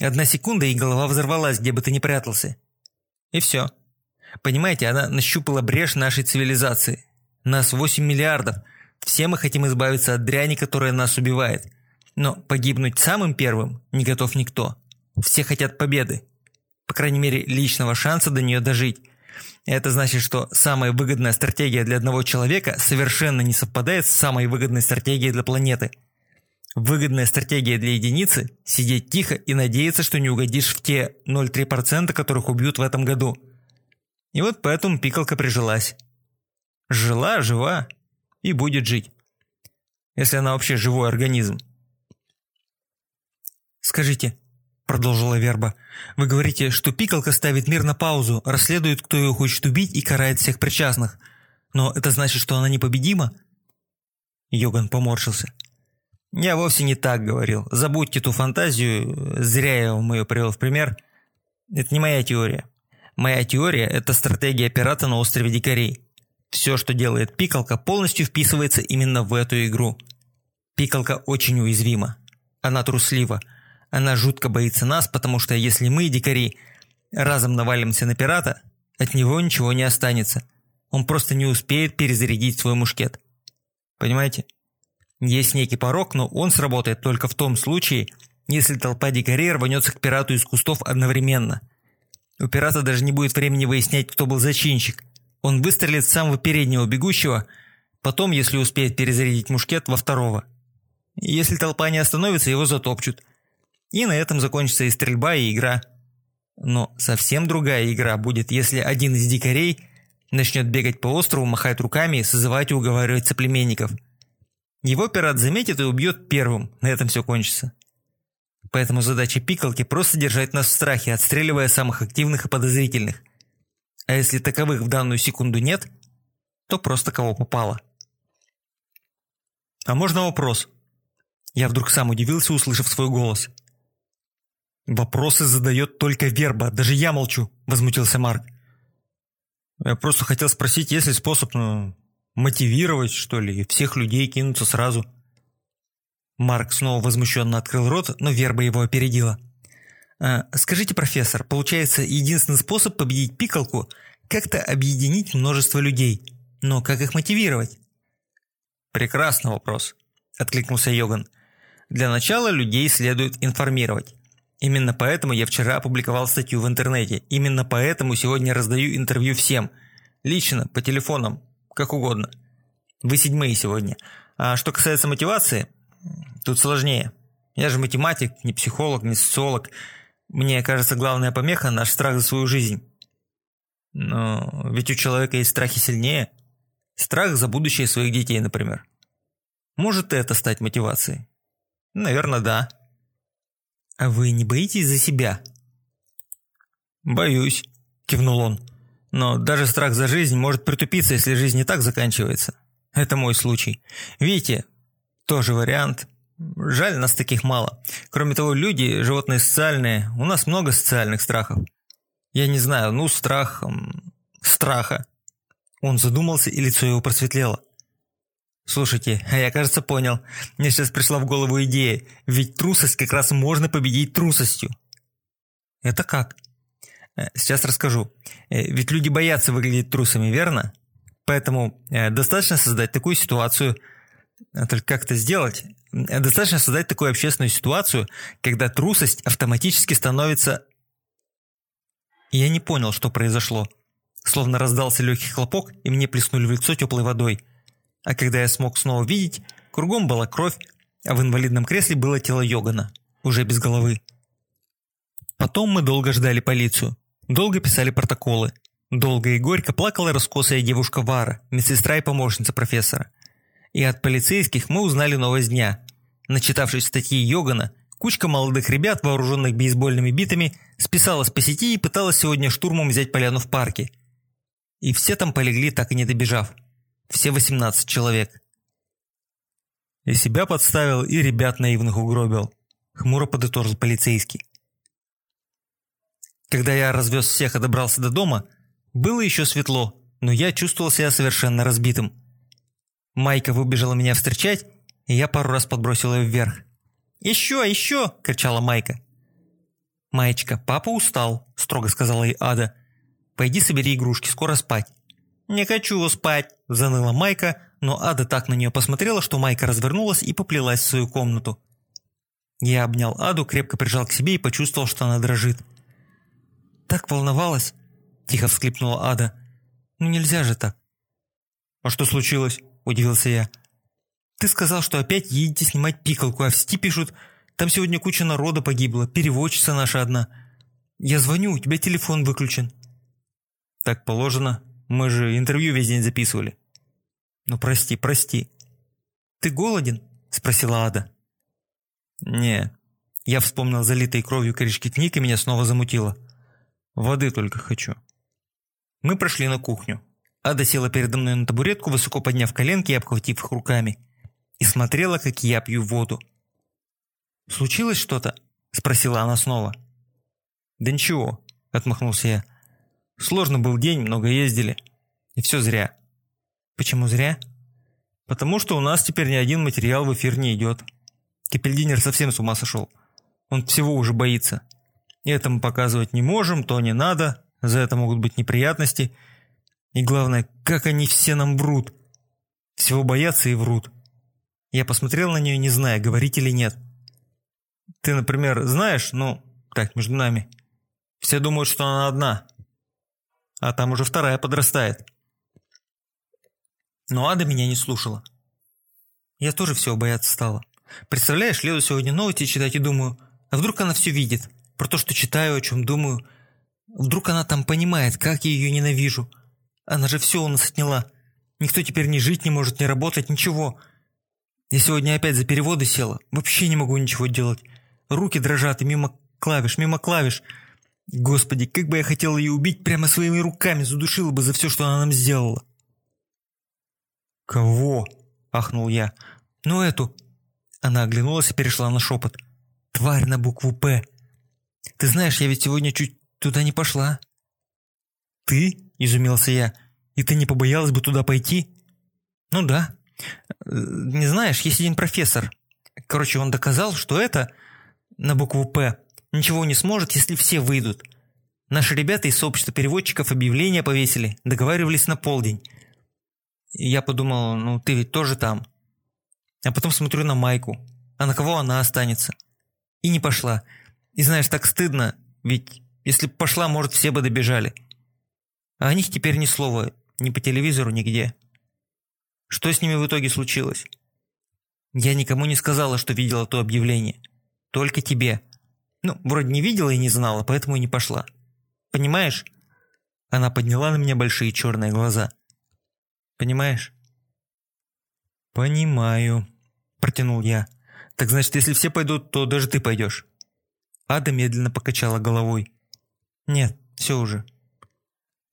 [SPEAKER 2] Одна секунда, и голова взорвалась, где бы ты ни прятался. И все. Понимаете, она нащупала брешь нашей цивилизации. Нас 8 миллиардов. Все мы хотим избавиться от дряни, которая нас убивает. Но погибнуть самым первым не готов никто. Все хотят победы. По крайней мере, личного шанса до нее дожить. Это значит, что самая выгодная стратегия для одного человека совершенно не совпадает с самой выгодной стратегией для планеты. Выгодная стратегия для единицы – сидеть тихо и надеяться, что не угодишь в те 0,3%, которых убьют в этом году. И вот поэтому пикалка прижилась. Жила, жива и будет жить. Если она вообще живой организм.
[SPEAKER 1] Скажите, продолжила Верба. «Вы говорите, что Пикалка ставит мир на паузу, расследует, кто ее хочет убить и карает всех причастных. Но это значит, что она непобедима?»
[SPEAKER 2] Йоган поморщился. «Я вовсе не так говорил. Забудьте ту фантазию, зря я вам ее привел в пример. Это не моя теория. Моя теория – это стратегия пирата на острове Дикарей. Все, что делает Пикалка, полностью вписывается именно в эту игру. Пикалка очень уязвима. Она труслива. Она жутко боится нас, потому что если мы, дикари, разом навалимся на пирата, от него ничего не останется. Он просто не успеет перезарядить свой мушкет. Понимаете? Есть некий порог, но он сработает только в том случае, если толпа дикарей рванется к пирату из кустов одновременно. У пирата даже не будет времени выяснять, кто был зачинщик. Он выстрелит в самого переднего бегущего, потом, если успеет перезарядить мушкет, во второго. Если толпа не остановится, его затопчут – и на этом закончится и стрельба, и игра. Но совсем другая игра будет, если один из дикарей начнет бегать по острову, махать руками, созывать и уговаривать соплеменников. Его пират заметит и убьет первым, на этом все кончится. Поэтому задача пикалки просто держать нас в страхе, отстреливая самых активных и подозрительных. А если таковых в данную секунду нет, то просто кого попало.
[SPEAKER 1] А можно вопрос? Я вдруг сам удивился, услышав свой голос. «Вопросы задает только верба, даже я молчу», – возмутился Марк.
[SPEAKER 2] «Я просто хотел спросить, есть ли способ ну, мотивировать, что ли, всех людей кинуться сразу?»
[SPEAKER 1] Марк снова возмущенно открыл рот, но верба его опередила. «А, «Скажите, профессор, получается, единственный способ победить пикалку – как-то объединить множество людей. Но как их мотивировать?»
[SPEAKER 2] «Прекрасный вопрос», – откликнулся Йоган. «Для начала людей следует информировать. Именно поэтому я вчера опубликовал статью в интернете. Именно поэтому сегодня раздаю интервью всем. Лично, по телефонам, как угодно. Вы седьмые сегодня. А что касается мотивации, тут сложнее. Я же математик, не психолог, не социолог. Мне кажется, главная помеха – наш страх за свою жизнь. Но ведь у человека есть страхи сильнее. Страх за будущее своих детей, например. Может это стать мотивацией? Наверное, да.
[SPEAKER 1] «А вы не боитесь за себя?»
[SPEAKER 2] «Боюсь», – кивнул он. «Но даже страх за жизнь может притупиться, если жизнь не так заканчивается. Это мой случай. Видите, тоже вариант. Жаль, нас таких мало. Кроме того, люди – животные социальные. У нас много социальных страхов. Я не знаю, ну, страх... страха».
[SPEAKER 1] Он задумался, и лицо его просветлело.
[SPEAKER 2] Слушайте, а я, кажется, понял. Мне сейчас пришла в голову идея. Ведь трусость как раз можно победить трусостью.
[SPEAKER 1] Это как?
[SPEAKER 2] Э, сейчас расскажу. Э, ведь люди боятся выглядеть трусами, верно? Поэтому э, достаточно создать такую ситуацию, только как это сделать? Достаточно создать такую общественную ситуацию, когда трусость автоматически становится...
[SPEAKER 1] Я не понял, что произошло. Словно раздался легкий хлопок, и мне плеснули в лицо теплой водой – А когда я смог снова видеть, кругом была кровь, а в инвалидном кресле было тело Йогана, уже без головы. Потом мы долго ждали полицию, долго писали протоколы, долго и горько плакала раскосая девушка Вара, медсестра и помощница профессора. И от полицейских мы узнали новость дня. Начитавшись статьи Йогана, кучка молодых ребят, вооруженных бейсбольными битами, списалась по сети и пыталась сегодня штурмом взять поляну в парке. И все там полегли, так и не добежав. Все 18 человек.
[SPEAKER 2] И себя подставил, и ребят наивных угробил. Хмуро подытожил полицейский.
[SPEAKER 1] Когда я развез всех и добрался до дома, было еще светло, но я чувствовал себя совершенно разбитым. Майка выбежала меня встречать, и я пару раз подбросил ее вверх. «Еще, еще!» – кричала Майка. «Маечка, папа устал», – строго сказала ей Ада. «Пойди собери игрушки, скоро спать». «Не хочу спать», – заныла Майка, но Ада так на нее посмотрела, что Майка развернулась и поплелась в свою комнату. Я обнял Аду, крепко прижал к себе и почувствовал, что она дрожит. «Так волновалась», – тихо всклипнула Ада. «Ну нельзя же так».
[SPEAKER 2] «А что случилось?» – удивился я.
[SPEAKER 1] «Ты сказал, что опять едете снимать пикалку, а в сети пишут, там сегодня куча народа погибла, переводчица наша одна. Я звоню, у тебя телефон выключен».
[SPEAKER 2] «Так положено», мы же интервью весь день записывали.
[SPEAKER 1] Ну прости, прости. Ты голоден? Спросила Ада.
[SPEAKER 2] Не. Я вспомнил залитой кровью корешки книг и меня снова замутило. Воды только хочу.
[SPEAKER 1] Мы прошли на кухню. Ада села передо мной на табуретку, высоко подняв коленки и обхватив их руками. И смотрела, как я пью воду. «Случилось что-то?» – спросила она снова.
[SPEAKER 2] «Да ничего», – отмахнулся я. Сложно был день, много ездили. И все зря.
[SPEAKER 1] Почему зря?
[SPEAKER 2] Потому что у нас теперь ни один материал в эфир не идет. Капельдинер совсем с ума сошел. Он всего уже боится. И это мы показывать не можем, то не надо. За это могут быть неприятности. И главное, как они все нам врут. Всего боятся и врут. Я посмотрел на нее, не зная, говорить или нет. Ты, например, знаешь, ну, так, между нами. Все думают, что она одна. А там уже вторая подрастает.
[SPEAKER 1] Но Ада меня не слушала. Я тоже всего бояться стала. Представляешь, лезу сегодня новости читать и думаю, а вдруг она все видит? Про то, что читаю, о чем думаю. Вдруг она там понимает, как я ее ненавижу. Она же все у нас отняла. Никто теперь не жить не может, не работать, ничего. Я сегодня опять за переводы села. Вообще не могу ничего делать. Руки дрожат и мимо клавиш, мимо клавиш – Господи, как бы я хотел ее убить прямо своими руками, задушила бы за все, что она нам сделала.
[SPEAKER 2] «Кого?» – ахнул я.
[SPEAKER 1] «Ну эту». Она оглянулась и перешла на шепот. «Тварь на букву «П». Ты знаешь, я ведь сегодня чуть туда не пошла».
[SPEAKER 2] «Ты?» – изумился я. «И ты не побоялась бы туда пойти?»
[SPEAKER 1] «Ну да. Не знаешь, есть один профессор. Короче, он доказал, что это на букву «П» ничего не сможет, если все выйдут. Наши ребята из сообщества переводчиков объявление повесили, договаривались на полдень. Я подумал, ну ты ведь тоже там. А потом смотрю на Майку. А на кого она останется? И не пошла. И знаешь, так стыдно, ведь если бы пошла, может, все бы добежали. А о них теперь ни слова, ни по телевизору, нигде. Что с ними в итоге случилось? Я никому не сказала, что видела то объявление. Только тебе. Ну, вроде не видела и не знала, поэтому и не пошла. Понимаешь? Она подняла на меня большие черные глаза. Понимаешь?
[SPEAKER 2] Понимаю, протянул я.
[SPEAKER 1] Так значит, если все пойдут, то даже ты пойдешь. Ада медленно покачала головой. Нет, все уже.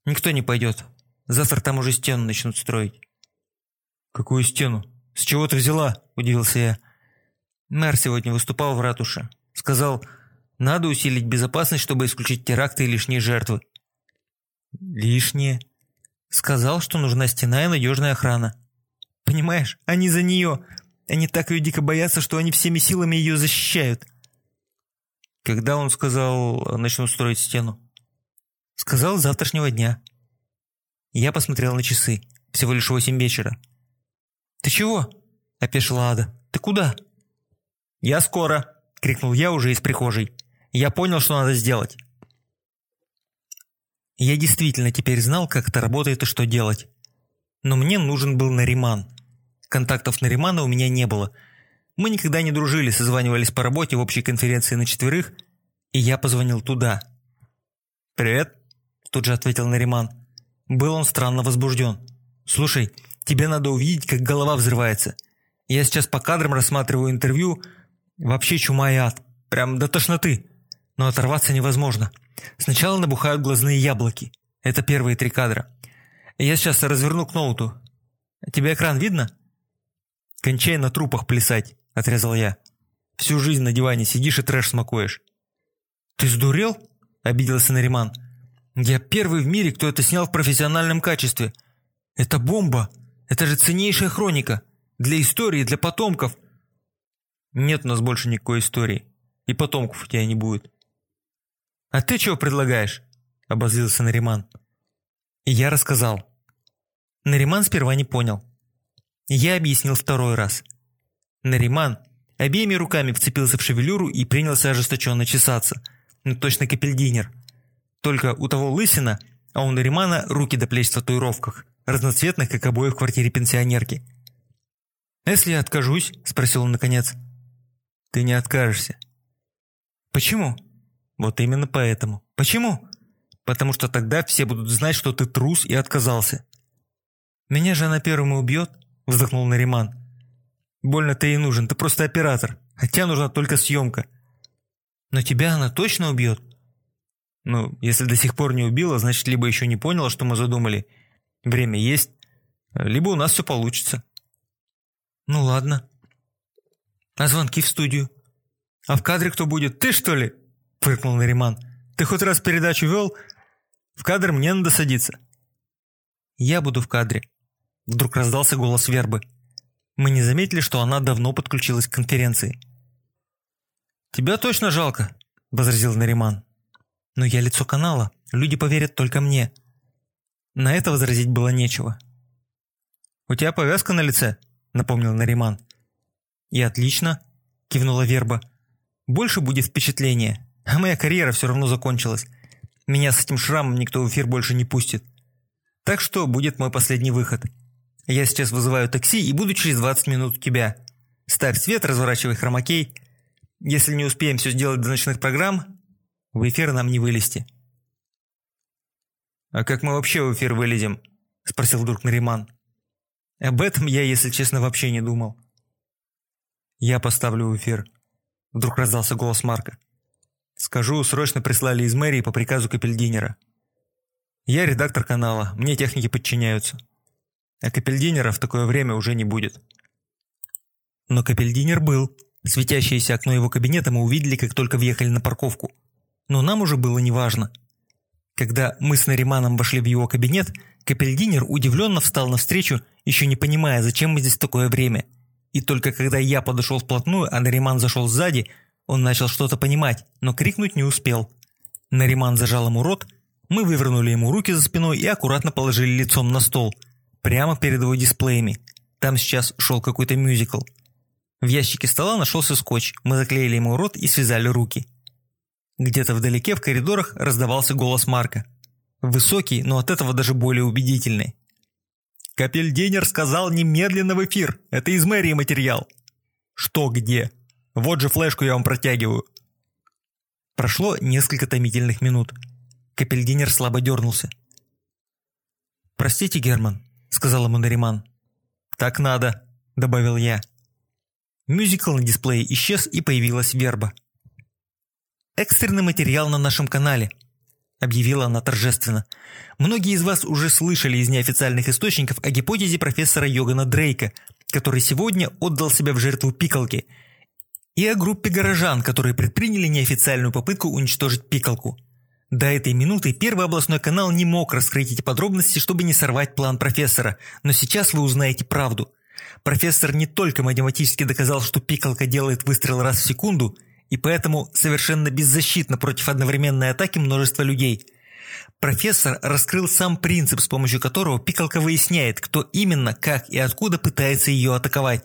[SPEAKER 1] Никто не пойдет. Завтра там уже стену начнут строить.
[SPEAKER 2] Какую стену? С чего ты взяла? Удивился я.
[SPEAKER 1] Мэр сегодня выступал в ратуше. Сказал, надо усилить безопасность, чтобы исключить теракты и лишние жертвы.
[SPEAKER 2] Лишние?
[SPEAKER 1] Сказал, что нужна стена и надежная охрана. Понимаешь, они за нее. Они так ее дико боятся, что они всеми силами ее защищают.
[SPEAKER 2] Когда он сказал, начнут строить стену?
[SPEAKER 1] Сказал завтрашнего дня. Я посмотрел на часы. Всего лишь восемь вечера. «Ты чего?» – опешила Ада. «Ты куда?»
[SPEAKER 2] «Я скоро!» – крикнул я уже из прихожей. Я понял, что надо сделать.
[SPEAKER 1] Я действительно теперь знал, как это работает и что делать. Но мне нужен был Нариман. Контактов Наримана у меня не было. Мы никогда не дружили, созванивались по работе в общей конференции на четверых, и я позвонил туда. «Привет», – тут же ответил Нариман. Был он странно возбужден. «Слушай, тебе надо увидеть, как голова взрывается. Я сейчас по кадрам рассматриваю интервью. Вообще чума и ад. Прям до тошноты. Но оторваться невозможно. Сначала набухают глазные яблоки. Это первые три кадра. Я сейчас разверну к ноуту. Тебе экран видно? Кончай на трупах плясать, отрезал я. Всю жизнь на диване сидишь и трэш смакуешь. Ты сдурел? Обиделся Нариман. Я первый в мире, кто это снял в профессиональном качестве. Это бомба. Это же ценнейшая хроника. Для истории, для потомков. Нет у нас больше никакой истории. И потомков у тебя не будет. А ты чего предлагаешь? Обозлился Нариман. И я рассказал. Нариман сперва не понял. Я объяснил второй раз. Нариман обеими руками вцепился в шевелюру и принялся ожесточенно чесаться. Ну точно капельдинер. Только у того лысина, а у Наримана руки до плеч в татуировках, разноцветных, как обои в квартире пенсионерки. «Если я откажусь?» – спросил он наконец. «Ты не откажешься». «Почему?» «Вот именно поэтому». «Почему?» «Потому что тогда все будут знать, что ты трус и отказался». «Меня же она первым и убьет», – вздохнул Нариман. «Больно ты и нужен, ты просто оператор, хотя нужна только съемка». «Но тебя она точно убьет?» «Ну, если до сих пор не убила, значит, либо еще не поняла, что мы задумали. Время есть, либо у нас все получится». «Ну ладно». «А звонки в студию?» «А в кадре кто будет? Ты, что ли?» – фыркнул Нариман. «Ты хоть раз передачу вел? В кадр мне надо садиться». «Я буду в кадре», – вдруг раздался голос Вербы. Мы не заметили, что она давно подключилась к конференции. «Тебя точно жалко», – возразил Нариман. «Но я лицо канала, люди поверят только мне». На это возразить было нечего. «У тебя повязка на лице?» – напомнил Нариман. «И отлично», – кивнула Верба. «Больше будет впечатление, а моя карьера все равно закончилась. Меня с этим шрамом никто в эфир больше не пустит. Так что будет мой последний выход. Я сейчас вызываю такси и буду через 20 минут у тебя. Ставь свет, разворачивай хромакей. Если не успеем все сделать до ночных программ, в эфир нам не вылезти». «А как мы вообще в эфир вылезем?» – спросил вдруг Нариман. Об этом я, если честно, вообще не думал. Я поставлю в эфир. Вдруг раздался голос Марка. Скажу, срочно прислали из мэрии по приказу Капельдинера. Я редактор канала, мне техники подчиняются. А Капельдинера в такое время уже не будет. Но Капельдинер был. Светящееся окно его кабинета мы увидели, как только въехали на парковку. Но нам уже было неважно. Когда мы с Нариманом вошли в его кабинет, Капельдинер удивленно встал навстречу, еще не понимая, зачем мы здесь такое время. И только когда я подошел вплотную, а Нариман зашел сзади, он начал что-то понимать, но крикнуть не успел. Нариман зажал ему рот, мы вывернули ему руки за спиной и аккуратно положили лицом на стол, прямо перед его дисплеями. Там сейчас шел какой-то мюзикл. В ящике стола нашелся скотч, мы заклеили ему рот и связали руки. Где-то вдалеке в коридорах раздавался голос Марка. Высокий, но от этого даже более убедительный. «Капельдинер сказал немедленно в эфир. Это из мэрии материал». «Что где? Вот же флешку я вам протягиваю». Прошло несколько томительных минут. Капельдинер слабо дернулся. «Простите, Герман», — сказал ему Нариман. «Так надо», — добавил я. Мюзикл на дисплее исчез и появилась верба. «Экстренный материал на нашем канале», – объявила она торжественно. «Многие из вас уже слышали из неофициальных источников о гипотезе профессора Йогана Дрейка, который сегодня отдал себя в жертву пикалки, и о группе горожан, которые предприняли неофициальную попытку уничтожить пикалку. До этой минуты Первый областной канал не мог раскрыть эти подробности, чтобы не сорвать план профессора, но сейчас вы узнаете правду. Профессор не только математически доказал, что пикалка делает выстрел раз в секунду – и поэтому совершенно беззащитна против одновременной атаки множества людей. Профессор раскрыл сам принцип, с помощью которого пикалка выясняет, кто именно, как и откуда пытается ее атаковать.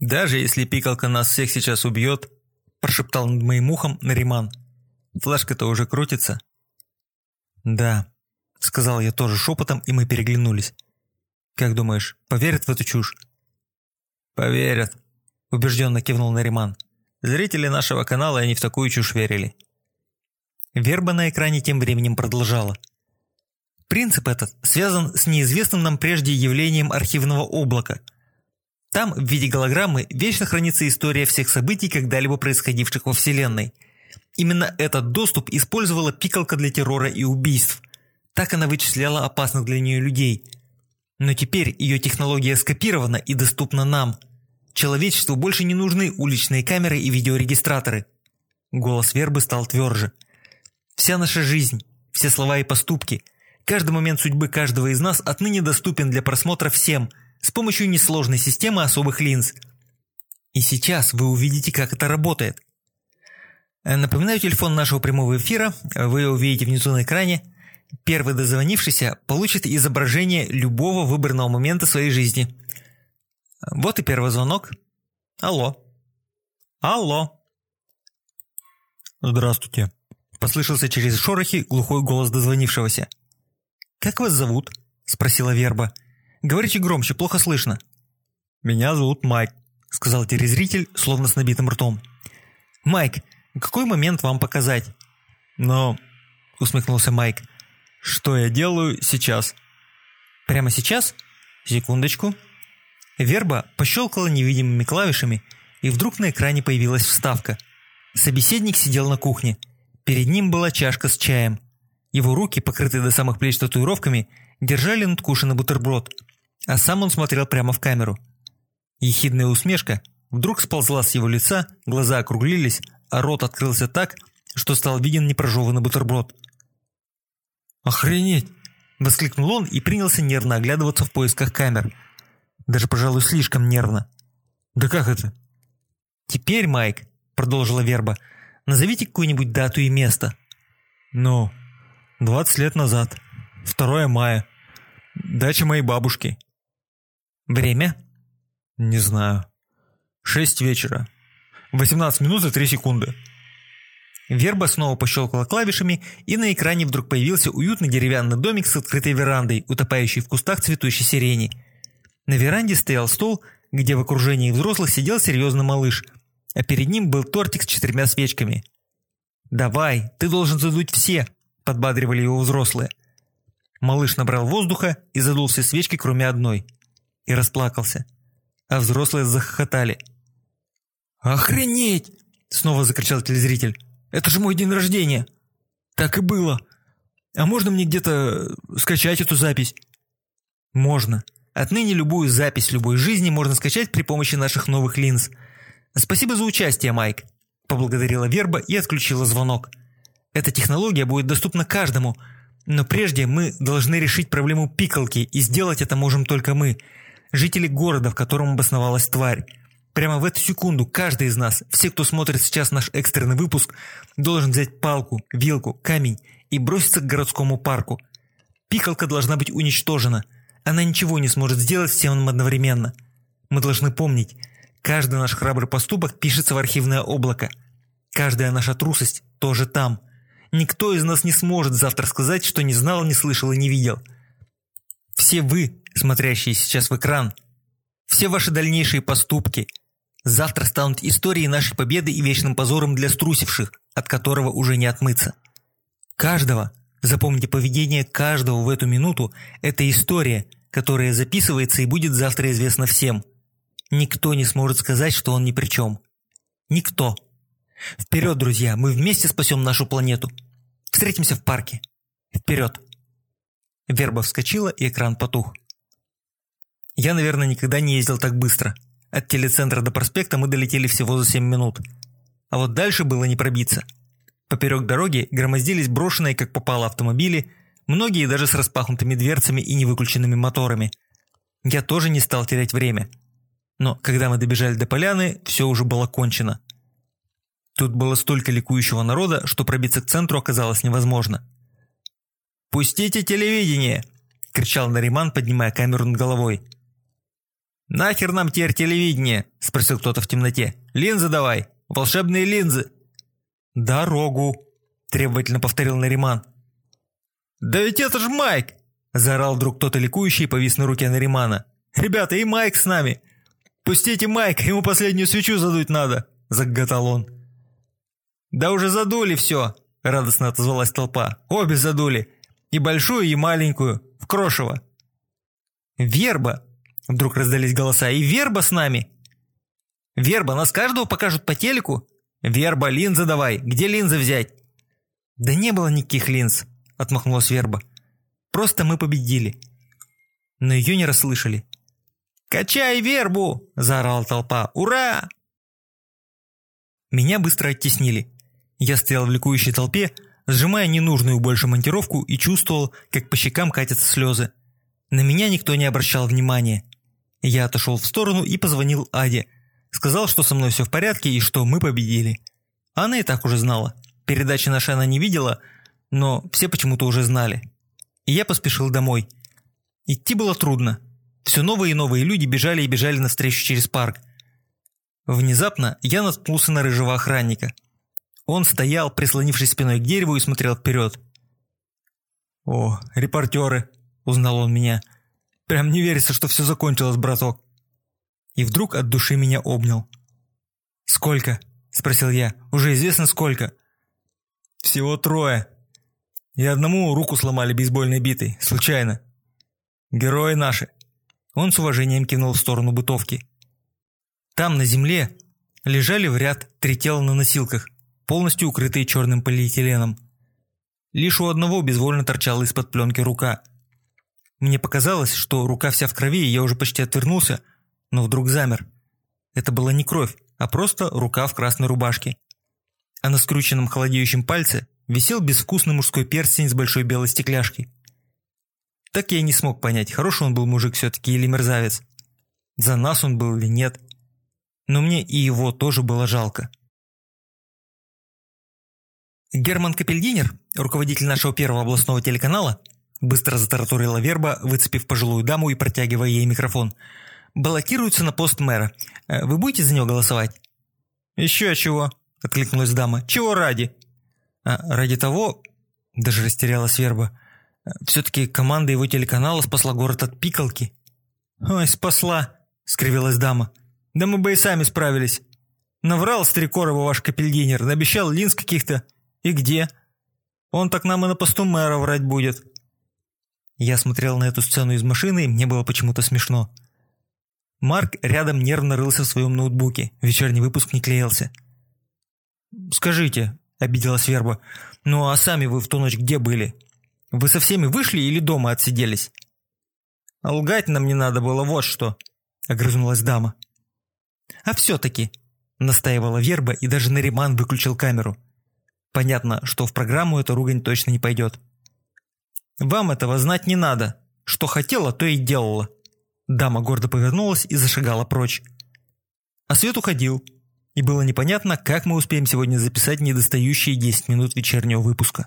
[SPEAKER 1] «Даже если пикалка нас всех сейчас убьет», – прошептал над моим ухом Нариман. «Флешка-то уже крутится». «Да», – сказал я тоже шепотом, и мы переглянулись. Как думаешь, поверят в эту чушь?
[SPEAKER 2] Поверят, убежденно кивнул Нариман. Зрители нашего канала и не в такую чушь верили.
[SPEAKER 1] Верба на экране тем временем продолжала. Принцип этот связан с неизвестным нам прежде явлением архивного облака. Там, в виде голограммы, вечно хранится история всех событий, когда-либо происходивших во Вселенной. Именно этот доступ использовала пикалка для террора и убийств. Так она вычисляла опасных для нее людей. Но теперь ее технология скопирована и доступна нам. Человечеству больше не нужны уличные камеры и видеорегистраторы. Голос Вербы стал тверже. Вся наша жизнь, все слова и поступки – Каждый момент судьбы каждого из нас отныне доступен для просмотра всем с помощью несложной системы особых линз. И сейчас вы увидите, как это работает. Э, напоминаю телефон нашего прямого эфира, вы его увидите внизу на экране. Первый дозвонившийся получит изображение любого выбранного момента своей жизни. Вот и первый звонок. Алло. Алло.
[SPEAKER 2] Здравствуйте. Послышался через шорохи глухой голос дозвонившегося.
[SPEAKER 1] «Как вас зовут?» – спросила Верба. «Говорите громче, плохо слышно».
[SPEAKER 2] «Меня зовут Майк», – сказал телезритель, словно с набитым ртом.
[SPEAKER 1] «Майк, какой момент вам показать?»
[SPEAKER 2] «Но...» – усмехнулся Майк. «Что я делаю сейчас?»
[SPEAKER 1] «Прямо сейчас? Секундочку». Верба пощелкала невидимыми клавишами, и вдруг на экране появилась вставка. Собеседник сидел на кухне. Перед ним была чашка с чаем – его руки, покрытые до самых плеч татуировками, держали надкушенный бутерброд, а сам он смотрел прямо в камеру. Ехидная усмешка вдруг сползла с его лица, глаза округлились, а рот открылся так, что стал виден непрожеванный бутерброд.
[SPEAKER 2] «Охренеть!» – воскликнул он и принялся нервно оглядываться в поисках камер. Даже, пожалуй, слишком нервно. «Да как это?»
[SPEAKER 1] «Теперь, Майк», – продолжила Верба, – «назовите какую-нибудь дату и место».
[SPEAKER 2] «Ну, 20 лет назад. 2 мая. Дача моей бабушки.
[SPEAKER 1] Время?
[SPEAKER 2] Не знаю. 6 вечера. 18 минут и 3 секунды.
[SPEAKER 1] Верба снова пощелкала клавишами, и на экране вдруг появился уютный деревянный домик с открытой верандой, утопающий в кустах цветущей сирени. На веранде стоял стол, где в окружении взрослых сидел серьезный малыш, а перед ним был тортик с четырьмя свечками. «Давай, ты должен задуть все!» – подбадривали его взрослые. Малыш набрал воздуха и задул все свечки, кроме одной. И расплакался. А взрослые захохотали.
[SPEAKER 2] «Охренеть!» – снова закричал телезритель. «Это же мой день рождения!» «Так и было! А можно мне где-то скачать эту запись?»
[SPEAKER 1] «Можно. Отныне любую запись любой жизни можно скачать при помощи наших новых линз. Спасибо за участие, Майк!» – поблагодарила Верба и отключила звонок. Эта технология будет доступна каждому, но прежде мы должны решить проблему пикалки, и сделать это можем только мы, жители города, в котором обосновалась тварь. Прямо в эту секунду каждый из нас, все, кто смотрит сейчас наш экстренный выпуск, должен взять палку, вилку, камень и броситься к городскому парку. Пикалка должна быть уничтожена. Она ничего не сможет сделать всем одновременно. Мы должны помнить, каждый наш храбрый поступок пишется в архивное облако. Каждая наша трусость тоже там – Никто из нас не сможет завтра сказать, что не знал, не слышал и не видел. Все вы, смотрящие сейчас в экран, все ваши дальнейшие поступки, завтра станут историей нашей победы и вечным позором для струсивших, от которого уже не отмыться. Каждого, запомните поведение каждого в эту минуту, это история, которая записывается и будет завтра известна всем. Никто не сможет сказать, что он ни при чем. Никто. Вперед, друзья, мы вместе спасем нашу планету. Встретимся в парке. Вперед. Верба вскочила, и экран потух. Я, наверное, никогда не ездил так быстро. От телецентра до проспекта мы долетели всего за 7 минут. А вот дальше было не пробиться. Поперек дороги громоздились брошенные, как попало, автомобили, многие даже с распахнутыми дверцами и невыключенными моторами. Я тоже не стал терять время. Но когда мы добежали до поляны, все уже было кончено. Тут было столько ликующего народа, что пробиться к центру оказалось невозможно. «Пустите телевидение!» – кричал Нариман, поднимая камеру над головой. «Нахер нам теперь телевидение?» – спросил кто-то в темноте. «Линзы давай! Волшебные линзы!» «Дорогу!» – требовательно повторил Нариман. «Да ведь это же Майк!» Заорал вдруг кто-то ликующий и повис на руке Наримана. «Ребята, и Майк с нами! Пустите Майк, ему последнюю свечу задуть надо!» Заготал он. «Да уже задули все!» – радостно отозвалась толпа. «Обе задули! И большую, и маленькую! В Крошево!» «Верба!» – вдруг раздались голоса. «И Верба с нами!» «Верба, нас каждого покажут по телеку?» «Верба, линзы давай! Где линзы взять?» «Да не было никаких линз!» – отмахнулась Верба. «Просто мы победили!» Но ее не расслышали. «Качай вербу!» – заорала толпа. «Ура!» Меня быстро оттеснили. Я стоял в ликующей толпе, сжимая ненужную больше монтировку и чувствовал, как по щекам катятся слезы. На меня никто не обращал внимания. Я отошел в сторону и позвонил Аде. Сказал, что со мной все в порядке и что мы победили. Она и так уже знала. Передачи нашей она не видела, но все почему-то уже знали. И я поспешил домой. Идти было трудно. Все новые и новые люди бежали и бежали навстречу через парк. Внезапно я наткнулся на рыжего охранника. Он стоял, прислонившись спиной к дереву и смотрел вперед. «О, репортеры!» – узнал он меня. «Прям не верится, что все закончилось, браток!» И вдруг от души меня обнял. «Сколько?» – спросил я. «Уже известно сколько?» «Всего трое. И одному руку сломали бейсбольной битой, случайно. Герои наши!» Он с уважением кивнул в сторону бытовки. Там, на земле, лежали в ряд три тела на носилках, полностью укрытые черным полиэтиленом. Лишь у одного безвольно торчала из-под пленки рука. Мне показалось, что рука вся в крови, и я уже почти отвернулся, но вдруг замер. Это была не кровь, а просто рука в красной рубашке. А на скрученном холодеющем пальце висел безвкусный мужской перстень с большой белой стекляшкой. Так я и не смог понять, хороший он был мужик все-таки или мерзавец. За нас он был или нет но мне и его тоже было жалко. Герман Капельдинер, руководитель нашего первого областного телеканала, быстро затараторила Верба, выцепив пожилую даму и протягивая ей микрофон, баллотируется на пост мэра. Э, вы будете за него голосовать? «Еще чего?» – откликнулась дама. «Чего ради?» а, «Ради того...» – даже растерялась Верба. «Э, «Все-таки команда его телеканала спасла город от пикалки». «Ой, спасла!» – скривилась дама. Да мы бы и сами справились. Наврал Стрекорова ваш капельдинер, обещал линз каких-то. И где? Он так нам и на посту мэра врать будет. Я смотрел на эту сцену из машины, и мне было почему-то смешно. Марк рядом нервно рылся в своем ноутбуке. Вечерний выпуск не клеился. «Скажите», — обиделась Верба, — «ну а сами вы в ту ночь где были? Вы со всеми вышли или дома отсиделись?» «Лгать нам не надо было, вот что», — огрызнулась дама. «А все-таки», – настаивала Верба, и даже Нариман выключил камеру. Понятно, что в программу эта ругань точно не пойдет. «Вам этого знать не надо. Что хотела, то и делала». Дама гордо повернулась и зашагала прочь. А Свет уходил, и было непонятно, как мы успеем сегодня записать недостающие 10 минут вечернего выпуска.